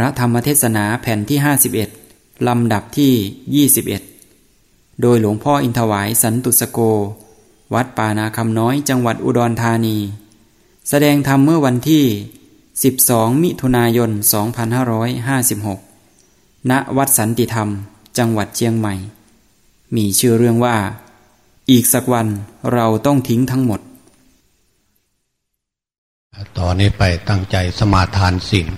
พระธรรมเทศนาแผ่นที่ 51 ลำดับที่ 21 โดยหลวงพ่ออินทวายสันตุสโก วัดป่านาคำน้อยจังหวัดอุดรธานี แสดงธรรมเมื่อวันที่ 12 มิถุนายน 2556 ณ วัดสันติธรรม จังหวัดเชียงใหม่ มีชื่อเรื่องว่า อีกสักวันเราต้องทิ้งทั้งหมด ตอนนี้ไปตั้งใจสมาทานศีล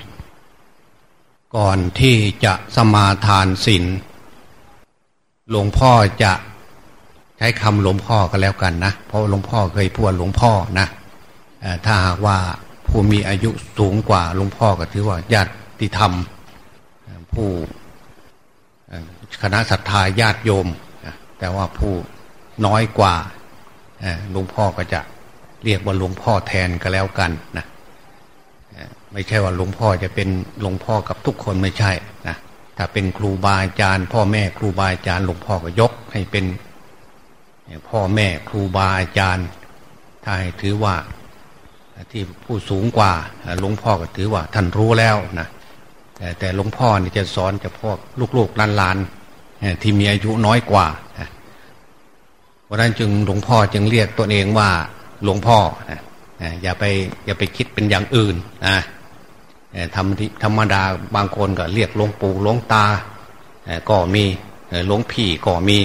ก่อนที่จะสมาทานศีลหลวงพ่อจะใช้คำหลวงพ่อก็แล้วกันนะเพราะหลวงพ่อเคยพูดหลวงพ่อนะถ้าหากว่าผู้มีอายุสูงกว่าหลวงพ่อก็ถือว่าญาติธรรม ผู้คณะศรัทธาญาติโยม แต่ว่าผู้น้อยกว่าหลวงพ่อก็จะเรียกว่าหลวงพ่อแทนก็แล้วกันนะ ไม่ใช่ว่าหลวงพ่อจะเป็นหลวงพ่อกับทุกคนไม่ใช่นะถ้าเป็นครูบาอาจารย์ พ่อแม่ครูบาอาจารย์หลวงพ่อก็ยกให้เป็น พ่อแม่ครูบาอาจารย์ ถ้าให้ถือว่าที่ผู้สูงกว่าหลวงพ่อก็ถือว่าท่านรู้แล้วนะแต่หลวงพ่อนี่จะสอนจะพวกลูกๆหลานๆที่มีอายุน้อยกว่าเพราะนั้นจึงหลวงพ่อจึงเรียกตัวเองว่าหลวงพ่ออย่าไปอย่าไปคิดเป็นอย่างอื่นนะ ธรรมธรรมดาบางคนก็เรียกหลวงปู่หลวงตาก็มีหลวงพี่ก็มี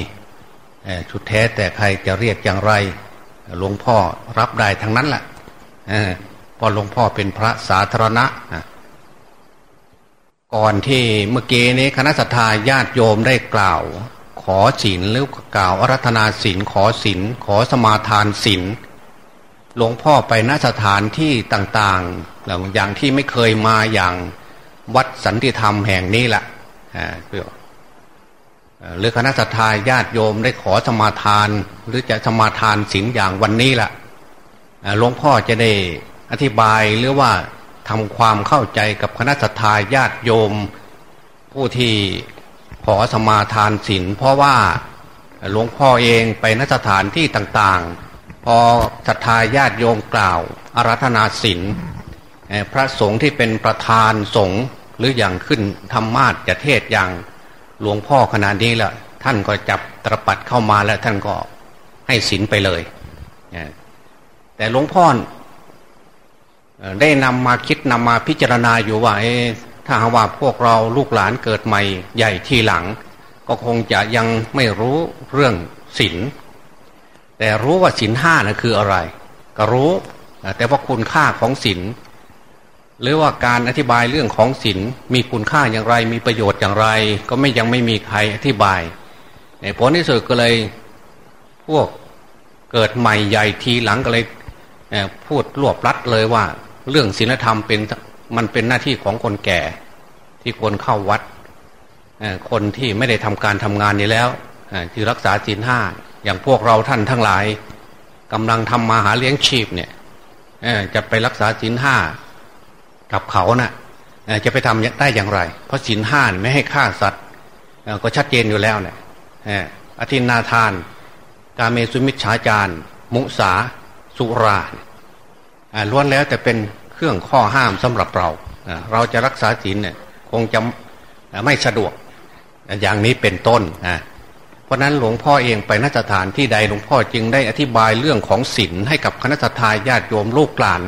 ชุดแท้แต่ใครจะเรียกอย่างไรหลวงพ่อรับได้ทั้งนั้นแหละเพราะหลวงพ่อเป็นพระสาธารณะก่อนที่เมื่อกี้นี้คณะสัตยาญาติโยมได้กล่าว ขอศีลหรือกล่าวอารัธนาศีลขอศีลขอสมาทานศีล หลวงพ่อไปณสถานที่ต่างๆอย่างที่ไม่เคยมาอย่างวัดสันติธรรมแห่งนี้แหละหรือคณะสัตยาญาติโยมได้ขอสมาทาน หรือจะสมาทานศีลอย่างวันนี้แหละหลวงพ่อจะได้อธิบายหรือว่าทำความเข้าใจกับคณะสัตยาญาติโยม ผู้ที่ขอสมาทานศีลเพราะว่าหลวงพ่อเองไปนสถานที่ต่างๆ พอศรัทธาญาติโยมกล่าวอารัธนาศีลพระสงฆ์ที่เป็นประธานสงฆ์หรืออย่างขึ้นธรรมาสจะเทศอย่างหลวงพ่อขนาดนี้แหละท่านก็จับตรปัดเข้ามาแล้วท่านก็ให้ศีลไปเลย แต่หลวงพ่อได้นำมาคิดนำมาพิจารณาอยู่ว่าถ้าว่าพวกเราลูกหลานเกิดใหม่ใหญ่ทีหลัง ก็คงจะยังไม่รู้เรื่องศีล แต่รู้ว่าศีลห้านะคืออะไร ก็รู้ แต่ว่าคุณค่าของศีลหรือว่าการอธิบายเรื่องของศีลมีคุณค่าอย่างไร มีประโยชน์อย่างไร ก็ไม่ยังไม่มีใครอธิบายผลที่สุดก็เลยพวกเกิดใหม่ใหญ่ทีหลังก็เลยพูดรวบรัดเลยว่า เรื่องศีลธรรมเป็นมันเป็นหน้าที่ของคนแก่ ที่ควรเข้าวัดคนที่ไม่ได้ทำการทำงานนี้แล้ว คือรักษาศีลห้าอย่างพวกเราท่านทั้งหลายกำลังทำมาหาเลี้ยงชีพเนี่ยจะไปรักษาศีลห้ากับเขานะ่ะจะไปทำได้อย่างไร เพราะศีลห้าไม่ให้ฆ่าสัตว์ก็ชัดเจนอยู่แล้วเนี่ยอธินาทาน กาเมสุมิชฌาจารมุสาสุราล้วนแล้วแต่เป็นเครื่องข้อห้ามสำหรับเราเราจะรักษาศีลเนี่ยคงจะไม่สะดวกอย่างนี้เป็นต้นนะ เพราะนั้นหลวงพ่อเองไปนัสถานที่ใดหลวงพ่อจึงได้อธิบายเรื่องของศีลให้กับคณะทาญาติโยมลูกหลาน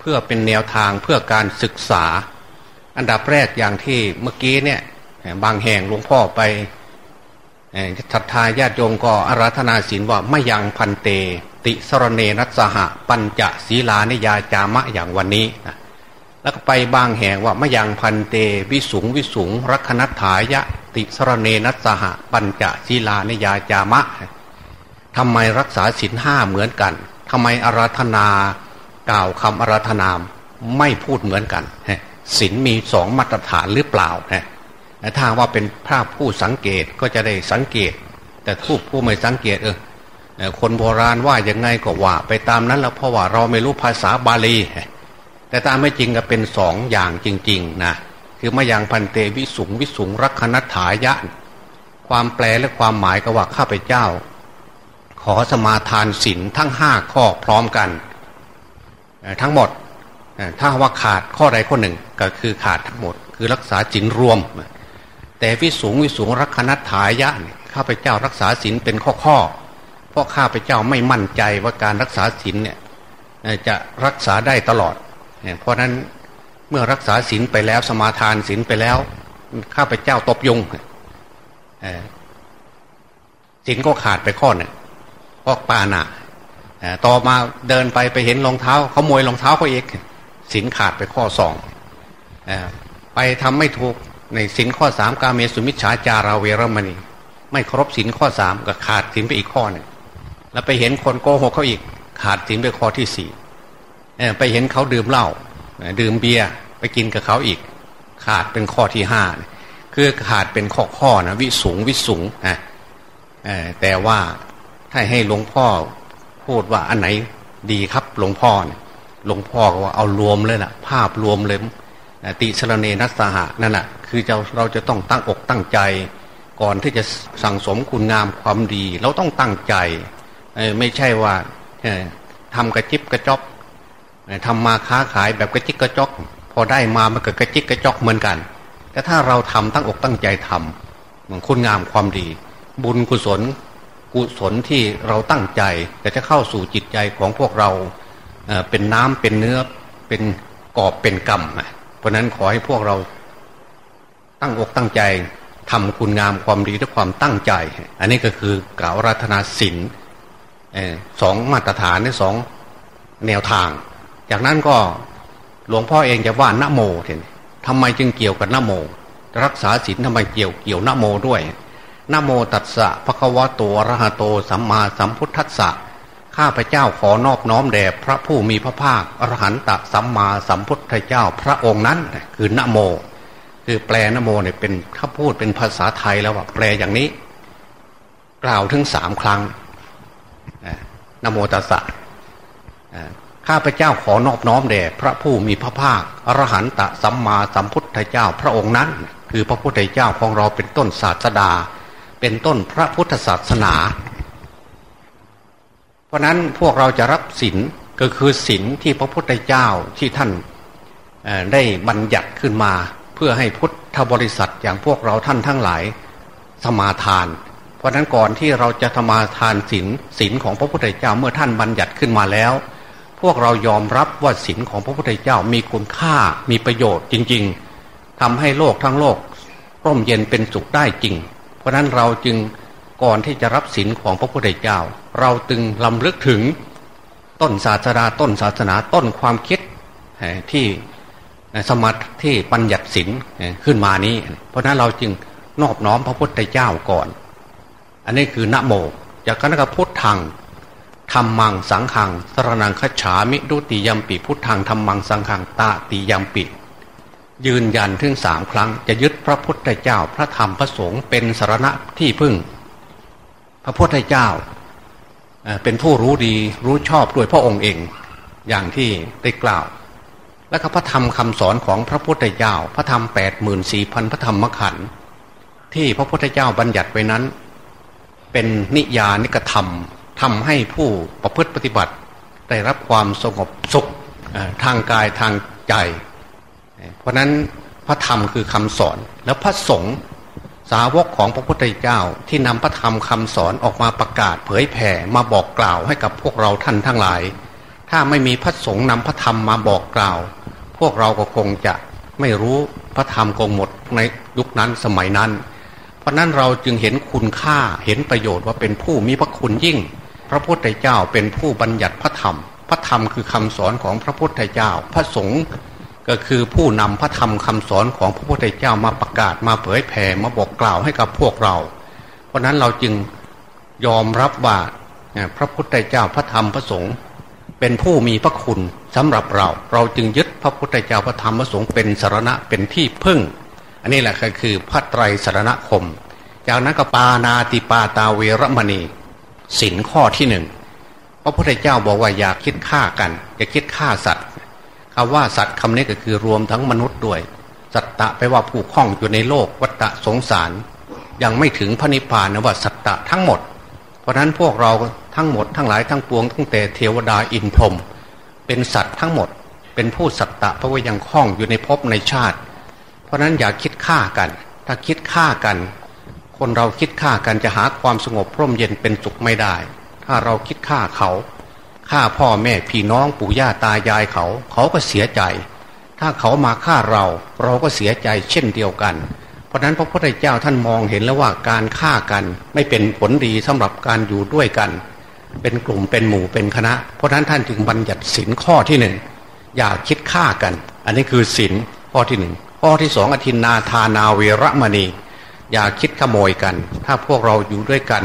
เพื่อเป็นแนวทางเพื่อการศึกษา อันดับแรกอย่างที่เมื่อกี้เนี่ยบางแห่งหลวงพ่อไปศรัทธาญาติโยมก็อาราธนาศีลว่าไม่ยังพันเต ติสรเนนัสหะปัญจศีลานิยาจามะอย่างวันนี้นะ แล้วก็ไปบางแห่งว่าม่ยังพันเต วิสุงวิสุงรักนัตถายะ ติสรเนนัสหะ ปัญจศีลานิยาจามะทำไมรักษาศีลห้าเหมือนกันทำไมอาราธนากล่าวคำอาราธนามไม่พูดเหมือนกันศีลมีสองมาตรฐานหรือเปล่าถ้าว่าเป็นพระผู้สังเกตก็จะได้สังเกต แต่ผู้ผู้ไม่สังเกตเออคนโบราณว่ายังไงก็ว่า ไปตามนั้นแล้วเพราะว่าเราไม่รู้ภาษาบาลี แต่ตามไม่จริงก็เป็นสองอย่างจริงๆนะคือมายังพันเตวิสุงวิสุงรักนัฐายะ ความแปลและความหมายก็ว่าข้าพเจ้า ขอสมาทานศีลทั้งห้าข้อพร้อมกัน ทั้งหมดถ้าว่าขาดข้อใดข้อหนึ่งก็คือขาดทั้งหมด คือรักษาศีลรวม แต่วิสูงวิสูงรักขณถายะข้าพเจ้ารักษาศีลเป็นข้อข้อเพราะข้าพเจ้าไม่มั่นใจว่าการรักษาศีลเนี่ยจะรักษาได้ตลอด เพราะนั้นเมื่อรักษาศีลไปแล้วสมาทานศีลไปแล้ว ข้าพเจ้าตบยุงศีลก็ขาดไปข้อหนึ่งพราะปานะต่อมาเดินไปไปเห็นรองเท้าเขามยรองเท้าเขาเองสินขาดไปข้อสองไปทำไม่ถูกในสินข้อสามกาเมสุมิชฌาจาราเวรมณี ไม่ครบสินข้อสามก็ขาดสินไปอีกข้อหนึ่งแล้วไปเห็นคนโกหกเขาอีกขาดสินไปข้อที่สี่ ไปเห็นเขาดื่มเหล้าดื่มเบียร์ไปกินกับเขาอีก ขาดเป็นข้อที่ห้าคือขาดเป็นข้อข้อนะวิสูงวิสูงนะแต่ว่าถ้าให้หลวงพ่อพูดว่าอันไหนดีครับหลวงพ่อเนี่ยหลวงพ่อก็ว่าเอารวมเลยนะภาพรวมเลยติสรเนนัสหะนั่นแหะคือเราเราจะต้องตั้งอกตั้งใจ ก่อนที่จะสั่งสมคุณงามความดี เราต้องตั้งใจ ไม่ใช่ว่าทำกระจิบกระจอก ทำมาค้าขายแบบกระจิกกระจอก พอได้มามันก็กระจิกกระจอกเหมือนกัน แต่ถ้าเราทำตั้งอกตั้งใจทำเหมือนคุณงามความดี บุญกุศล กุศลที่เราตั้งใจ แต่จะเข้าสู่จิตใจของพวกเราเป็นน้ำเป็นเนื้อเป็นกอบเป็นกรรมเพราะนั้นขอให้พวกเราตั้งอกตั้งใจทำคุณงามความดีด้วยความตั้งใจ อันนี้ก็คือกล่าวรัตนาศินสองมาตรฐานในสองแนวทาง จากนั้นก็หลวงพ่อเองจะว่านโมเห็นทำไมจึงเกี่ยวกับนโม รักษาศีลทำไมเกี่ยวเกี่ยวนโมด้วยนโมตัสสะภะคะวะโตอะระหะโตสัมมาสัมพุทธัสสะข้าพเจ้าขอนอบน้อมแด่พระผู้มีพระภาคอรหันตสัมมาสัมพุทธเจ้าพระองค์นั้นคือนโม คือแปลนโมเนี่ยเป็นถ้าพูดเป็นภาษาไทยแล้วว่าแปลอย่างนี้ กล่าวถึงสามครั้งนโมตัสสะ ข้าพเจ้าขอนอบน้อมแด่พระผู้มีพระภาคอรหันตสัมมาสัมพุทธเจ้าพระองค์นั้น คือพระพุทธเจ้าของเราเป็นต้นศาสดา เป็นต้นพระพุทธศาสนา เพราะนั้นพวกเราจะรับศีลก็คือศีลที่พระพุทธเจ้าที่ท่านได้บัญญัติขึ้นมา เพื่อให้พุทธบริษัทอย่างพวกเราท่านทั้งหลายสมาทาน เพราะนั้นก่อนที่เราจะธมาทานศีลศีลของพระพุทธเจ้าเมื่อท่านบัญญัติขึ้นมาแล้ว วกเรายอมรับว่าศีลของพระพุทธเจ้ามีคุณค่ามีประโยชน์จริง ๆทำให้โลกทั้งโลก ร่มเย็นเป็นสุขได้จริง เพราะนั้นเราจึงก่อนที่จะรับศีลของพระพุทธเจ้า เราจึงลำลึกถึงต้นศาสนาต้นศาสนาต้นความคิดที่สมัติที่ปัญญัติศีลขึ้นมานี้ เพราะนั้นเราจึงนอบน้อมพระพุทธเจ้าก่อน อันนี้คือนโมจากนั้นก็พุทธัง ธรรมังสังขังสรนังคัจฉามิดุติยมปีพุทธังธรรมังสังขังตาติยมปียืนยันถึงสามครั้ง จะยึดพระพุทธเจ้าพระธรรมพระสงฆ์เป็นสารณะที่พึ่ง พระพุทธเจ้าเป็นผู้รู้ดีรู้ชอบด้วยพระองค์เอง อย่างที่ได้กล่าว และก็พระธรรมคำสอนของพระพุทธเจ้า พระธรรมแปดหมื่นสี่พันพระธรรมขันธ์ที่พระพุทธเจ้าบัญญัติไว้นั้น เป็นนิยานิกธรรม ทำให้ผู้ประพฤติปฏิบัติ ได้รับความสงบสุขทางกายทางใจ เพราะนั้นพระธรรมคือคำสอนแล้วพระสงฆ์สาวกของพระพุทธเจ้าที่นำพระธรรมคำสอนออกมาประกาศเผยแผ่มาบอกกล่าวให้กับพวกเราท่านทั้งหลาย ถ้าไม่มีพระสงฆ์นำพระธรรมมาบอกกล่าว พวกเราก็คงจะไม่รู้พระธรรมคงหมดในยุคนั้นสมัยนั้น เพราะนั้นเราจึงเห็นคุณค่าเห็นประโยชน์ว่าเป็นผู้มีพระคุณยิ่ง พระพุทธเจ้าเป็นผู้บัญญัติพระธรรม พระธรรมคือคำสอนของพระพุทธเจ้า พระสงฆ์ก็คือผู้นำพระธรรมคำสอนของพระพุทธเจ้ามาประกาศมาเผยแผ่มาบอกกล่าวให้กับพวกเรา เพราะนั้นเราจึงยอมรับว่าพระพุทธเจ้าพระธรรมพระสงฆ์เป็นผู้มีพระคุณสำหรับเรา เราจึงยึดพระพุทธเจ้าพระธรรมพระสงฆ์เป็นสารณะเป็นที่พึ่ง อันนี้แหละก็คือพระไตรสารณคม จากนั้นก็ปานาติปาตาเวรมณี สินข้อที่หนึ่งพระพุทธเจ้าบอกว่าอย่าคิดฆ่ากัน อย่าคิดฆ่าสัตว์คำว่าสัตว์คำนี้ก็คือรวมทั้งมนุษย์ด้วย สัตตะแปลว่าผู้คล้องอยู่ในโลกวัฏสงสาร ยังไม่ถึงพระนิพพานนะว่าสัตตะทั้งหมด เพราะนั้นพวกเราทั้งหมดทั้งหลายทั้งปวงตั้งแต่เทวดาอินพรหมเป็นสัตว์ทั้งหมด เป็นผู้สัตตะเพราะว่ายังคล้องอยู่ในภพในชาติ เพราะราะนั้นอย่าคิดฆ่ากัน ถ้าคิดฆ่ากัน คนเราคิดฆ่ากันจะหาความสงบร่มเย็นเป็นสุขไม่ได้ ถ้าเราคิดฆ่าเขาฆ่าพ่อแม่พี่น้องปู่ย่าตายายเขา เขาก็เสียใจ ถ้าเขามาฆ่าเรา เราก็เสียใจเช่นเดียวกัน เพราะนั้นพระพุทธเจ้าท่านมองเห็นแล้วว่าการฆ่ากันไม่เป็นผลดีสำหรับการอยู่ด้วยกัน เป็นกลุ่มเป็นหมู่เป็นคณะ เพราะนั้นท่านจึงบัญญัติสินข้อที่หนึ่งอย่าคิดฆ่ากัน อันนี้คือสินข้อที่หนึ่งข้อที่สองอธินนาทานาเวรมณี อย่าคิดขโมยกัน ถ้าพวกเราอยู่ด้วยกัน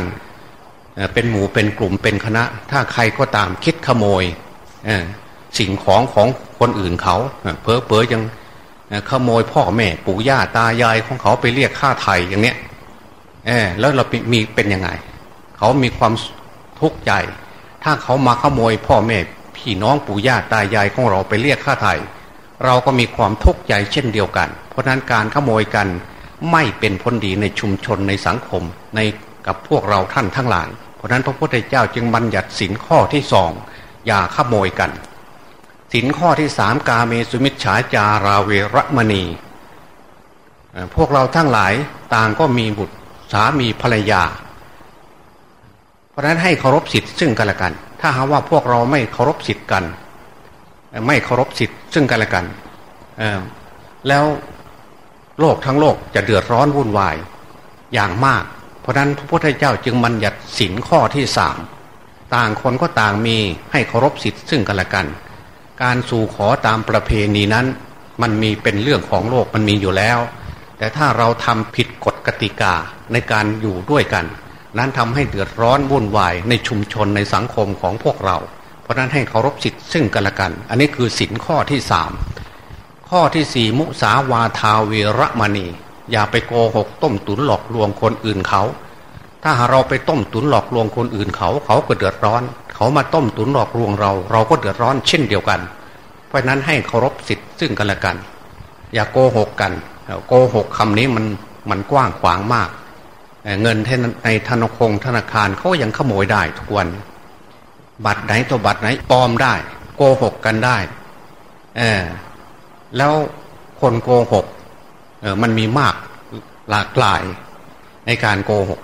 เป็นหมู่เป็นกลุ่มเป็นคณะ ถ้าใครก็ตามคิดขโมยสิ่งของของคนอื่นเขาเพอเพอยังขโมยพ่อแม่ปู่ย่าตายายของเขาไปเรียกค่าไถ่อย่างเนี้ยแล้วเรามีเป็นยังไง เขามีความทุกข์ใจ ถ้าเขามาขโมยพ่อแม่พี่น้องปู่ย่าตายายของเราไปเรียกค่าไถ่เราก็มีความทุกข์ใจเช่นเดียวกัน เพราะนั้นการขโมยกัน ไม่เป็นผลดีในชุมชนในสังคมในกับพวกเราท่านทั้งหลาย เพราะนั้นพระพุทธเจ้าจึงบัญญัติสินข้อที่สองอย่าขโมยกัน สินข้อที่สามกาเมสุมิชฌาจาราเวรมณี พวกเราทั้งหลายต่างก็มีบุตรสามีภรรยา เพราะนั้นให้เคารพสิทธิ์ซึ่งกันและกัน ถ้าหาว่าพวกเราไม่เคารพสิทธิ์กัน ไม่เคารพสิทธิ์ซึ่งกันและกันแล้ว โลกทั้งโลกจะเดือดร้อนวุ่นวายอย่างมาก เพราะนั้นพระพุทธเจ้าจึงบัญญัติสินข้อที่สามต่างคนก็ต่างมีให้เคารพสิทธิ์ซึ่งกันและกัน การสู่ขอตามประเพณีนั้น มันมีเป็นเรื่องของโลกมันมีอยู่แล้ว แต่ถ้าเราทำผิดกฎกติกาในการอยู่ด้วยกัน นั้นทำให้เดือดร้อนวุ่นวายในชุมชนในสังคมของพวกเรา เพราะนั้นให้เคารพสิทธิ์ซึ่งกันและกัน อันนี้คือสินข้อที่สาม ข้อที่สี่มุสาวาทาเวรมณี อย่าไปโกหกต้มตุนหลอกลวงคนอื่นเขา ถ้าเราไปต้มตุนหลอกลวงคนอื่นเขา เขาก็เดือดร้อน เขามาต้มตุนหลอกลวงเรา เราก็เดือดร้อนเช่นเดียวกัน เพราะนั้นให้เคารพสิทธิ์ซึ่งกันและกัน อย่าโกหกกันโกหกคำนี้มันมันกว้างขวางมาก เงินในธนาคารธนาคารเขายังขโมยได้ทุกวัน บัตรไหนตัวบัตรไหนปลอมได้ โกหกกันได้ เออ แล้วคนโกหกเออมันมีมากหลากหลายในการโกหก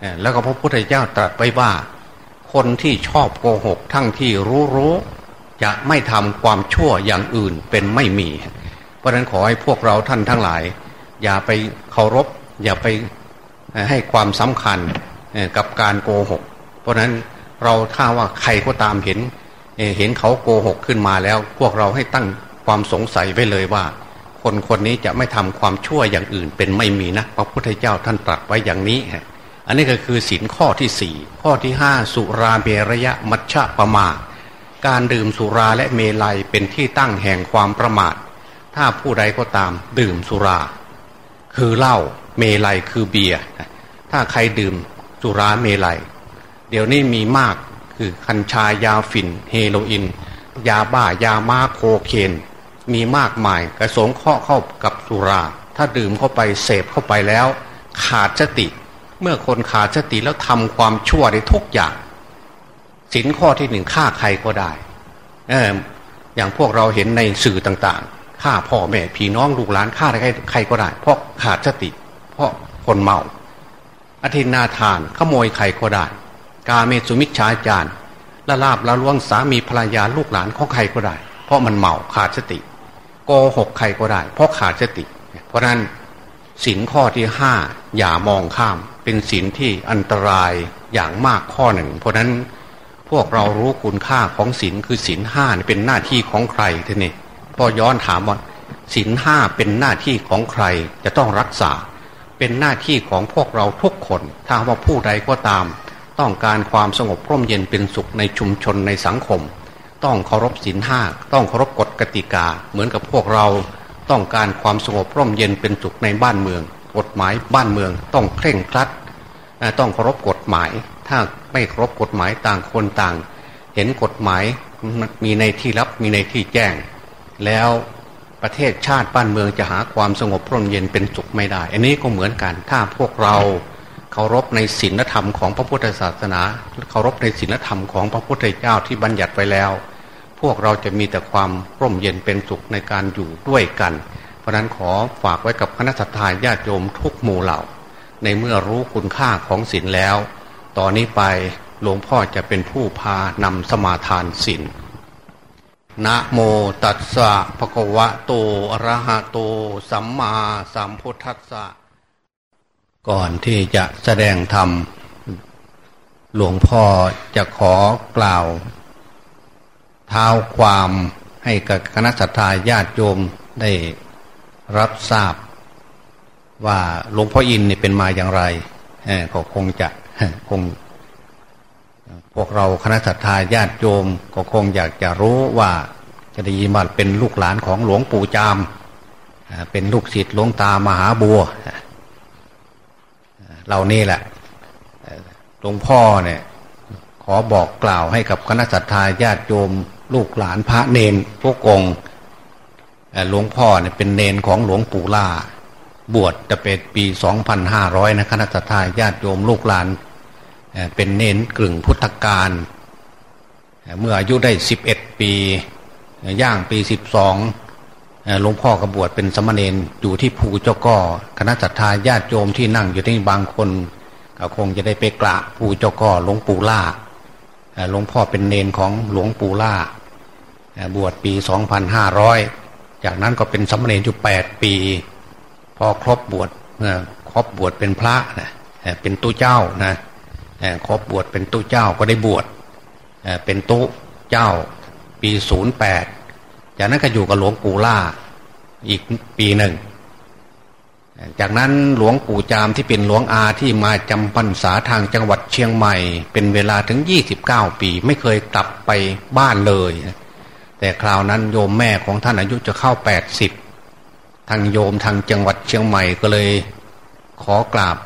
เออแล้วก็พระพุทธเจ้าตรัสไว้ว่า คนที่ชอบโกหก ทั้งที่รู้รู้จะไม่ทำความชั่วอย่างอื่นเป็นไม่มี เพราะนั้นขอให้พวกเราท่านทั้งหลาย อย่าไปเคารพ อย่าไปให้ความสำคัญกับการโกหก เพราะนั้นเราถ้าว่าใครก็ตามเห็นเห็นเขาโกหกขึ้นมาแล้ว พวกเราให้ตั้ง ความสงสัยไว้เลยว่า คนคนนี้จะไม่ทำความชั่วอย่างอื่น เป็นไม่มีนะพระพุทธเจ้าท่านตรัสไว้อย่างนี้ฮะอันนี้ก็คือสินข้อที่สี่ข้อที่ห้าสุราเมรยะมัชฌะประมา การดื่มสุราและเมลัยเป็นที่ตั้งแห่งความประมาท ถ้าผู้ใดก็ตามดื่มสุรา คือเหล้าเมลัยคือเบียร์ถ้าใครดื่มสุราเมลัย เดี๋ยวนี้มีมากคือคัญชายาฝิ่น เฮโรอีนยาบ้ายามาโคเคน มีมากมายกระสงเคราะห์เข้ากับสุรา ถ้าดื่มเข้าไปเสพเข้าไปแล้ว ขาดสติ เมื่อคนขาดสติแล้วทำความชั่วในทุกอย่างสินข้อที่หนึ่งฆ่าใครก็ได้เอออย่างพวกเราเห็นในสื่อต่างๆฆ่าพ่อแม่พี่น้องลูกหลานฆ่าใครใครก็ได้ เพราะขาดสติ เพราะคนเมาอธินาทานขโมยใครก็ได้ กาเมสุมิชฌาจารละลาบละลวงสามีภรรยาลูกหลานของใครก็ได้ เพราะมันเมาขาดสติ กหกใครก็ได้ เพราะขาดสติ เพราะนั้นสินข้อที่ห้าอย่ามองข้าม เป็นสินที่อันตรายอย่างมากข้อหนึ่ง เพราะนั้นพวกเรารู้คุณค่าของสินคือสินห้าเป็นหน้าที่ของใครทีนี้พอย้อนถามว่าสินห้าเป็นหน้าที่ของใครจะต้องรักษา เป็นหน้าที่ของพวกเราทุกคน ถ้าว่าผู้ใดก็ตาม ต้องการความสงบร่มเย็นเป็นสุขในชุมชนในสังคม ต้องเคารพศีลห้าต้องเคารพกฎกติกา เหมือนกับพวกเราต้องการความสงบร่มเย็นเป็นสุขในบ้านเมือง กฎหมายบ้านเมืองต้องเคร่งครัดต้องเคารพกฎหมาย ถ้าไม่เคารพกฎหมายต่างคนต่าง เห็นกฎหมายมีในที่ลับมีในที่แจ้ง แล้วประเทศชาติบ้านเมืองจะหาความสงบร่มเย็นเป็นสุขไม่ได้ อันนี้ก็เหมือนกัน ถ้าพวกเราเคารพในศีลธรรมของพระพุทธศาสนา เคารพในศีลธรรมของพระพุทธเจ้าที่บัญญัติไว้แล้ว พวกเราจะมีแต่ความร่มเย็นเป็นสุขในการอยู่ด้วยกัน เพราะนั้นขอฝากไว้กับคณะสัตยาญาติโยมทุกหมู่เหล่า ในเมื่อรู้คุณค่าของศีลแล้ว ตอนนี้ไปหลวงพ่อจะเป็นผู้พานำสมาทานศีลนะโมตัสสะภะคะวะโตอะระหะโต สัมมาสัมพุทธัสสะก่อนที่จะแสดงธรรม หลวงพ่อจะขอกล่าว ท้าความให้กับคณะสัตยาญาติโยมได้รับทราบ ว่าหลวงพ่ออินเนี่ยเป็นมาอย่างไรก็คงจะคง พวกเราคณะสัตยาญาติโยมก็คงอยากจะรู้ว่าจะได้ยินว่าเป็นลูกหลานของหลวงปู่จามเป็นลูกศิษย์หลวงตามหาบัวเหล่านี้แหละหลวงพ่อเนี่ย ขอบอกกล่าวให้กับคณะสัตยาญาติโยม ลูกหลานพระเนนพวกองหลวงพ่อเนี่ยเป็นเนนของหลวงปู่ล่า บวชจะเป็นปี2500นะคณะสัตยาญาติโยมลูกหลานเป็นเนนกลึ่งพุทธกาลเมื่ออายุได้11ปีย่างปี12หลวงพ่อกบวชเป็นสมณเณรอยู่ที่ภูเจ้าก่อคณะสัตยาญาติโยมที่นั่งอยู่ที่บางคนก็คงจะได้ไปกราบภูเจ้าก่อหลวงปู่ล่าหลวงพ่อเป็นเนนของหลวงปู่ล่า บวชปี 2500 จากนั้นก็เป็นสมณเณรอยู่ 8 ปี พอครบบวชครบบวชเป็นพระนะเป็นตู้เจ้านะครบบวชเป็นตู้เจ้าก็ได้บวชเป็นตู้เจ้าปี 08 จากนั้นก็อยู่กับหลวงปู่ล่าอีกปีหนึ่ง จากนั้นหลวงปู่จามที่เป็นหลวงอาที่มาจำพรรษาทางจังหวัดเชียงใหม่ เป็นเวลาถึง 29 ปี ไม่เคยกลับไปบ้านเลย แต่คราวนั้นโยมแม่ของท่านอายุจะเข้าแปดสิบทางโยมทางจังหวัดเชียงใหม่ก็เลยขอกราบ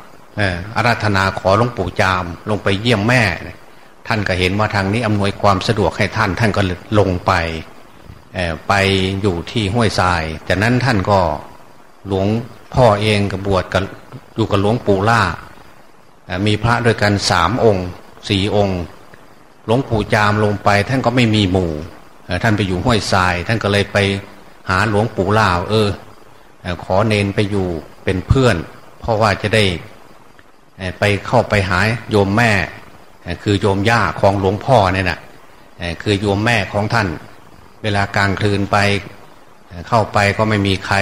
อาราธนาขอหลวงปู่จามลงไปเยี่ยมแม่ ท่านก็เห็นว่าทางนี้อำนวยความสะดวกให้ท่าน ท่านก็ลงไปไปอยู่ที่ห้วยทราย จากนั้นท่านก็หลวงพ่อเองกับบวชกับอยู่กับหลวงปู่ล่า มีพระด้วยกันสามองค์สี่องค์ หลวงปู่จามลงไปท่านก็ไม่มีหมู่ ท่านไปอยู่ห้วยทราย ท่านก็เลยไปหาหลวงปู่ล่าเออ ขอเนนไปอยู่เป็นเพื่อน เพราะว่าจะได้ไปเข้าไปหาโยมแม่ คือโยมย่าของหลวงพ่อเนี่ยนะคือโยมแม่ของท่าน เวลากลางคืนไปเข้าไปก็ไม่มีใคร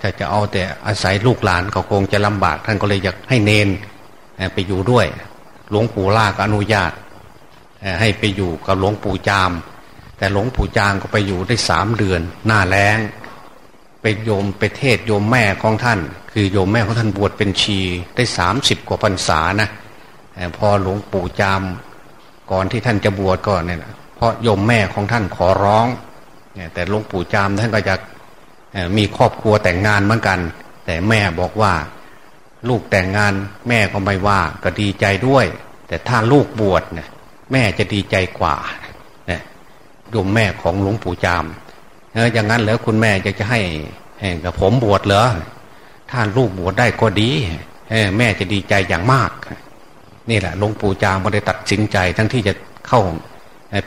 ถ้าจะเอาแต่อาศัยลูกหลานก็คงจะลำบาก ท่านก็เลยอยากให้เนนไปอยู่ด้วย หลวงปู่ล่าก็อนุญาตให้ไปอยู่กับหลวงปู่จาม แต่หลวงปู่จางก็ไปอยู่ได้สามเดือน หน้าแรงไปโยมไปเทศโยมแม่ของท่าน คือโยมแม่ของท่านบวชเป็นชีได้สามสิบกว่าพรรษานะพอหลวงปู่จามก่อนที่ท่านจะบวชก่อนเนี่ยเพราะโยมแม่ของท่านขอร้องแต่หลวงปู่จามท่านก็จะมีครอบครัวแต่งงานเหมือนกัน แต่แม่บอกว่า ลูกแต่งงานแม่ก็ไม่ว่าก็ดีใจด้วย แต่ถ้าลูกบวชเนี่ยแม่จะดีใจกว่า โยมแม่ของหลวงปู่จามเอออย่างนั้นแล้วคุณแม่จะจะให้กับผมบวชเหรอถ้าลูกบวชได้ก็ดีแม่จะดีใจอย่างมาก นี่แหละหลวงปู่จามไม่ได้ตัดสินใจทั้งที่จะเข้า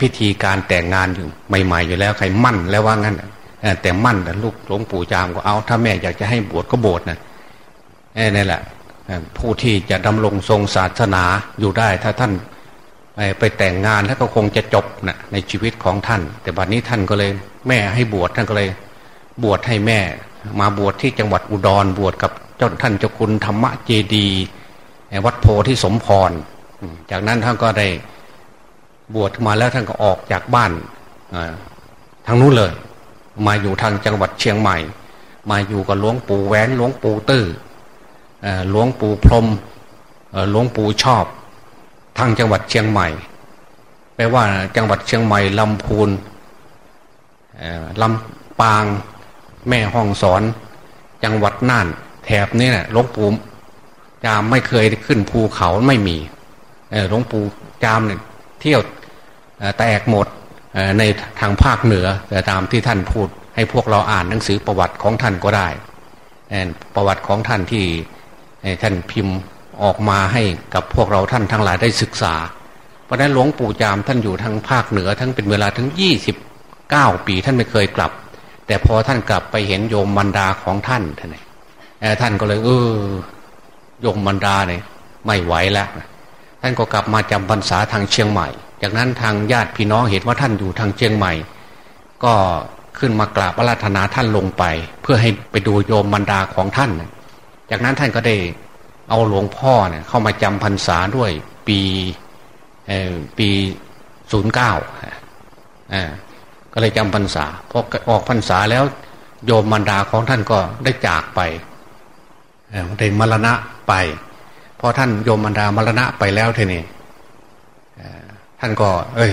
พิธีการแต่งงานอยู่ใหม่ ๆ อยู่แล้วใครมั่นแล้วว่างั้นแต่มั่นแต่ลูกหลวงปู่จามก็เอา ถ้าแม่อยากจะให้บวชก็บวชนะนี่แหละผู้ที่จะดำรงทรงศาสนาอยู่ได้ถ้าท่าน ไปแต่งงานแล้วก็คงจะจบนะในชีวิตของท่าน แต่บัดนี้ท่านก็เลย แม่ให้บวชท่านก็เลย บวชให้แม่ มาบวชที่จังหวัดอุดรบวชกับเจ้าท่านเจ้าคุณธรรมเจดีวัดโพธิสมพร จากนั้นท่านก็ได้บวชมาแล้วท่านก็ออกจากบ้านทางนู้นเลย มาอยู่ทางจังหวัดเชียงใหม่ มาอยู่กับหลวงปู่แหวนหลวงปู่ตื้อหลวงปู่พรมหลวงปู่ชอบ ทางจังหวัดเชียงใหม่แปลว่าจังหวัดเชียงใหม่ลำพูนลำปางแม่ห้องสอน จังหวัดน่าน แถบนี้นะหลวงปู่จามไม่เคยขึ้นภูเขาไม่มีหลวงปู่จามเนี่ยเที่ยวแตกหมดในทางภาคเหนือแต่ตามที่ท่านพูด ให้พวกเราอ่านหนังสือประวัติของท่านก็ได้ ประวัติของท่านที่ท่านพิมพ์ ออกมาให้กับพวกเราท่านทั้งหลายได้ศึกษา เพราะนั้นหลวงปู่จามท่านอยู่ทางภาคเหนือทั้งเป็นเวลาถึงยี่สิบเก้าปีท่านไม่เคยกลับ แต่พอท่านกลับไปเห็นโยมมันดาของท่านท่านท่านก็เลยเออโยมมันดาเนี่ยไม่ไหวแล้วท่านก็กลับมาจำพรรษาทางเชียงใหม่ จากนั้นทางญาติพี่น้องเห็นว่าท่านอยู่ทางเชียงใหม่ ก็ขึ้นมากราบอาราธนาท่านลงไป เพื่อให้ไปดูโยมมันดาของท่าน จากนั้นท่านก็ได้ เอาหลวงพ่อเนี่ยเข้ามาจำพรรษาด้วยปีปีศูนย์เก้าก็เลยจำพรรษาพอออกพรรษาแล้วโยมมันดาของท่านก็ได้จากไปได้มรณะไปพอท่านโยมมันดามรณะไปแล้วทีนี้ท่านก็ เอ้ย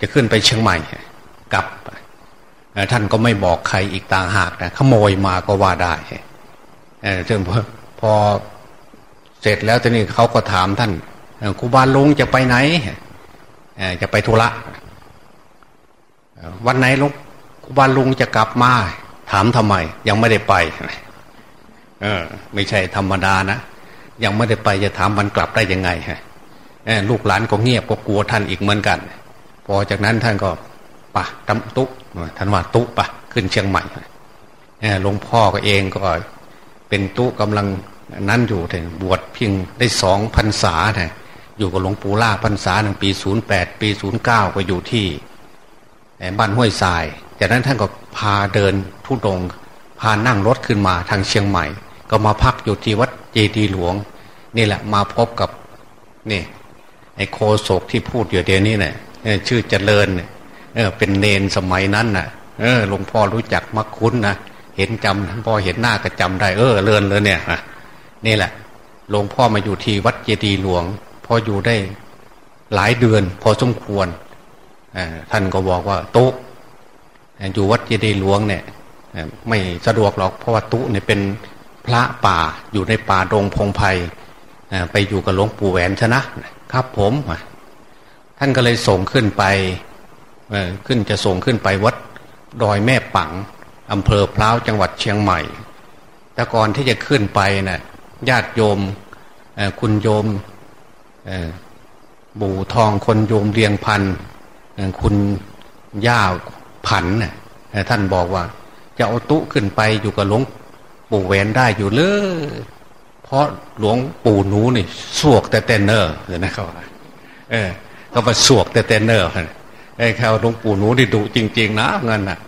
จะขึ้นไปเชียงใหม่กลับท่านก็ไม่บอกใครอีกต่างหากนะขโมยมาก็ว่าได้จนพอ เสร็จแล้วทีนี้เขาก็ถามท่านครูบาลุงจะไปไหนจะไปธุระวันไหนลุงครูบาลุงจะกลับมา ถามทำไม ยังไม่ได้ไปเออ ไม่ใช่ธรรมดานะยังไม่ได้ไปจะถามมันกลับได้ยังไงฮะลูกหลานก็เงียบก็กลัวท่านอีกเหมือนกัน พอจากนั้นท่านก็ปะตำตุท่านว่าตุปะขึ้นเชียงใหม่หลวงพ่อก็เองก็เป็นตุกำลัง นั้นอยู่แต่บวชเพียงได้สองพรรษาเนี่ยอยู่กับหลวงปู่ล่าพรรษาหนึ่งปีศูนย์แปดปีศูนย์เก้าก็อยู่ที่บ้านห้วยทราย จากนั้นท่านก็พาเดินทุดง พานั่งรถขึ้นมาทางเชียงใหม่ ก็มาพักอยู่ที่วัดเจดีหลวง นี่แหละมาพบกับนี่ไอ้โคโศกที่พูดอยู่เดี๋ยวนี้เนี่ยชื่อเจริญเนี่ยเป็นเนนสมัยนั้นน่ะเออหลวงพ่อรู้จักมักคุ้นนะเห็นจำพอเห็นหน้าก็จำได้เออเลินเลยเนี่ย นี่แหละ หลวงพ่อมาอยู่ที่วัดเจดีหลวงพออยู่ได้หลายเดือน พอสมควรท่านก็บอกว่าตุ๊อยู่วัดเจดีหลวงเนี่ยไม่สะดวกหรอกเพราะว่าตุ๊เนี่ยเป็นพระป่าอยู่ในป่าดงพงไพ่ไปอยู่กับหลวงปู่แหวนชนะครับผมท่านก็เลยส่งขึ้นไปขึ้นจะส่งขึ้นไปวัดดอยแม่ปังอำเภอพร้าวจังหวัดเชียงใหม่ แต่ก่อนที่จะขึ้นไปนะ่ะ ญาติโยมคุณโยมบู่ทองคนโยมเรียงพันคุณย่าผันท่านบอกว่า จะเอาตุขึ้นไปอยู่กับหลวงปู่แหวนได้อยู่เลยเพราะหลวงปู่หนูนี่สวกแต่เตนเนอร์เห็นไหมเขาเออเขามาสวกแต่เตนเนอร์ไอ้เขาหลวงปู่หนูนี่ดุจริง ๆ นะเงินน่ะ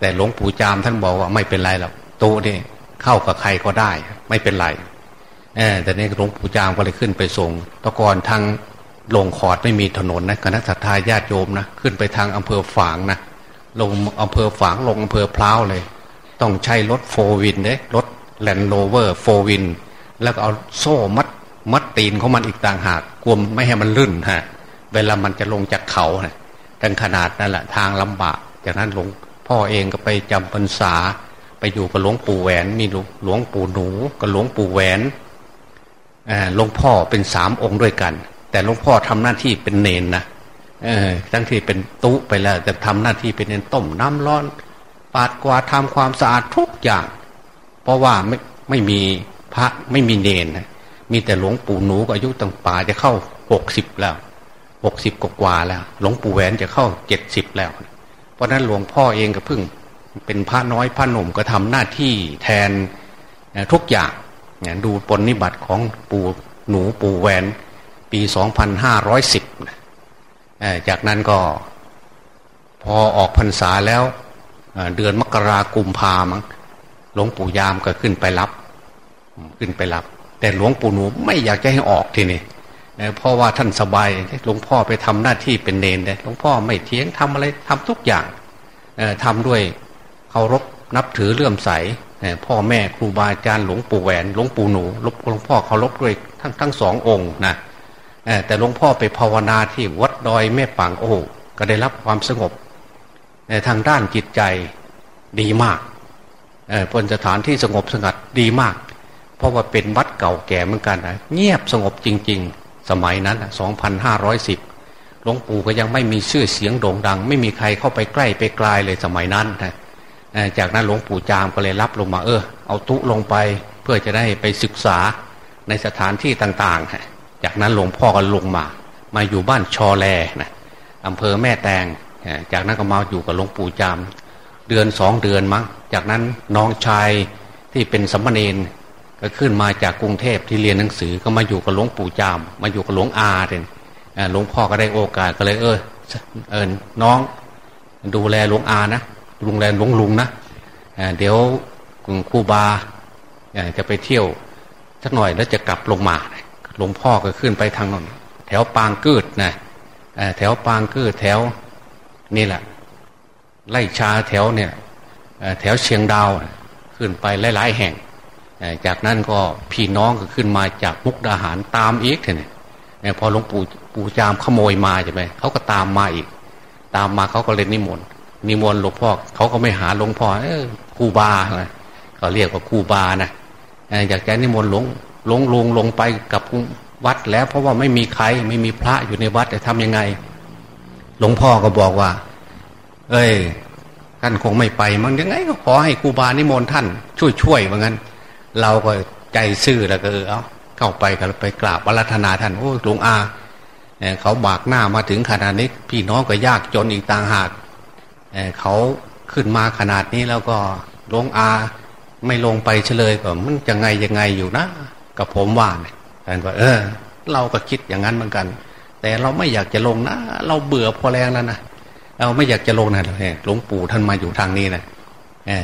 แต่หลวงปู่จามท่านบอกว่าไม่เป็นไรหรอกตุนี่เข้ากับใครก็ได้ ไม่เป็นไร เออแต่นี่หลวงปู่จามก็เลยขึ้นไปส่งแต่ก่อนทางลงขอดไม่มีถนนนะคณะศรัทธาญาติโยมนะขึ้นไปทางอำเภอฝางนะลงอำเภอฝางลงอำเภอพร้าวเลย ต้องใช้รถ four-wheel เด้รถ Land Rover four-wheel แล้วก็เอาโซ่มัดมัดตีนของมันอีกต่างหากกลัวไม่ให้มันลื่นฮะเวลามันจะลงจากเขาฮะกันขนาดนั่นแหละทางลำบากจากนั้นหลวงพ่อเองก็ไปจำพรรษา ไปอยู่กับหลวงปู่แหวนมีหลวงปู่หนูกับหลวงปู่แหวน หลวงพ่อเป็นสามองค์ด้วยกัน แต่หลวงพ่อทำหน้าที่เป็นเนนนะทั้งที่เป็นตุ๊ไปแล้ว แต่ทำหน้าที่เป็นเนนต้มน้ำร้อน ปาดกวาดทำความสะอาดทุกอย่าง เพราะว่าไม่ไม่มีพระไม่มีเนนนะมีแต่หลวงปู่หนูก็อายุตั้งป่าจะเข้าหกสิบแล้วหกสิบกว่าแล้ว หลวงปู่แหวนจะเข้าเจ็ดสิบแล้ว เพราะนั้นหลวงพ่อเองก็เพิ่งเป็นพระน้อยพระหนุ่มก็ทำหน้าที่แทนทุกอย่าง ดูปนนิบัติของปู่หนูปู่แหวนปีสองพันห้าร้อยสิบจากนั้นก็พอออกพรรษาแล้วเดือนมกรากุมภามังหลวงปู่ยามก็ขึ้นไปรับ ขึ้นไปรับ แต่หลวงปู่หนูไม่อยากจะให้ออกทีนี้เพราะว่าท่านสบายหลวงพ่อไปทำหน้าที่เป็นเนนเลยหลวงพ่อไม่เทียงทำอะไรทำทุกอย่างทำด้วยเคารพ นับถือเลื่อมใสพ่อแม่ครูบาอาจารย์หลวงปู่แหวนหลวงปู่หนูหลวงพ่อเคารพด้วยทั้งทั้งสององค์นะแต่หลวงพ่อไปภาวนาที่วัดดอยแม่ปังโอ้ก็ได้รับความสงบในทางด้านจิตใจดีมากเป็นสถานที่สงบสงัดดีมาก เพราะว่าเป็นวัดเก่าแก่เหมือนกันนะเงียบสงบจริง ๆ สมัยนั้น 2,510 หลวงปู่ก็ยังไม่มีชื่อเสียงโด่งดัง ไม่มีใครเข้าไปใกล้ไปไกลเลยสมัยนั้นนะ จากนั้นหลวงปู่จามก็เลยรับลงมาเออ เอาตุลงไปเพื่อจะได้ไปศึกษาในสถานที่ต่างๆ จากนั้นหลวงพ่อก็ลงมา มาอยู่บ้านชอแลนะอำเภอแม่แตง จากนั้นก็มาอยู่กับหลวงปู่จาม เดือนสองเดือนมั้ง จากนั้นน้องชายที่เป็นสัมมาเนนก็ขึ้นมาจากกรุงเทพที่เรียนหนังสือก็มาอยู่กับหลวงปู่จาม มาอยู่กับหลวงอาเลยหลวงพ่อก็ได้โอกาสก็เลยเออเออน้องดูแลหลวงอานะ ดูแลหลวงลุงนะเดี๋ยวครูบาจะไปเที่ยวสักหน่อยแล้วจะกลับลงมาหลวงพ่อก็ขึ้นไปทางนนแถวปางกืดนะแถวปางกืดแถวนี่แหละ ไล่ชาแถวเนี่ยแถวเชียงดาวขึ้นไปหลาย ๆ แห่ง จากนั้นก็พี่น้องก็ขึ้นมาจากมุกดาหารตามอีกเนี่ยพอหลวงปู่ปู่จามขโมยมาใช่ไหมเขาก็ตามมาอีก ตามมาเขาก็เลยนิมนต์ นิมนต์หลวงพ่อเขาก็ไม่หาหลวงพ่อเออครูบาเขาเรียกว่าครูบานะอยากจะนิมนต์หลวงหลวงลุงลงไปกับวัดแล้ว เพราะว่าไม่มีใครไม่มีพระอยู่ในวัดจะทำยังไง หลวงพ่อก็บอกว่า เอ้ยท่านคงไม่ไปมั้งยังไงก็ขอให้ครูบานิมนต์ท่านช่วยช่วยเหมือนกันเราก็ใจซื่อแล้วก็เออเอาเข้าไปกันไปกราบวรัตนาท่านโอ้หลวงอาเขาบากหน้ามาถึงขนาดนี้พี่น้องก็ยากจนอีกต่างหาก เขาขึ้นมาขนาดนี้แล้วก็ลงอาไม่ลงไปเฉลยก็มันจะไงยังไงอยู่นะกับผมว่าเนี่ยท่านก็เออ เราก็คิดอย่างนั้นเหมือนกัน แต่เราไม่อยากจะลงนะ เราเบื่อพอแรงแล้วนะเราไม่อยากจะลงนะหลวงปู่ท่านมาอยู่ทางนี้นะ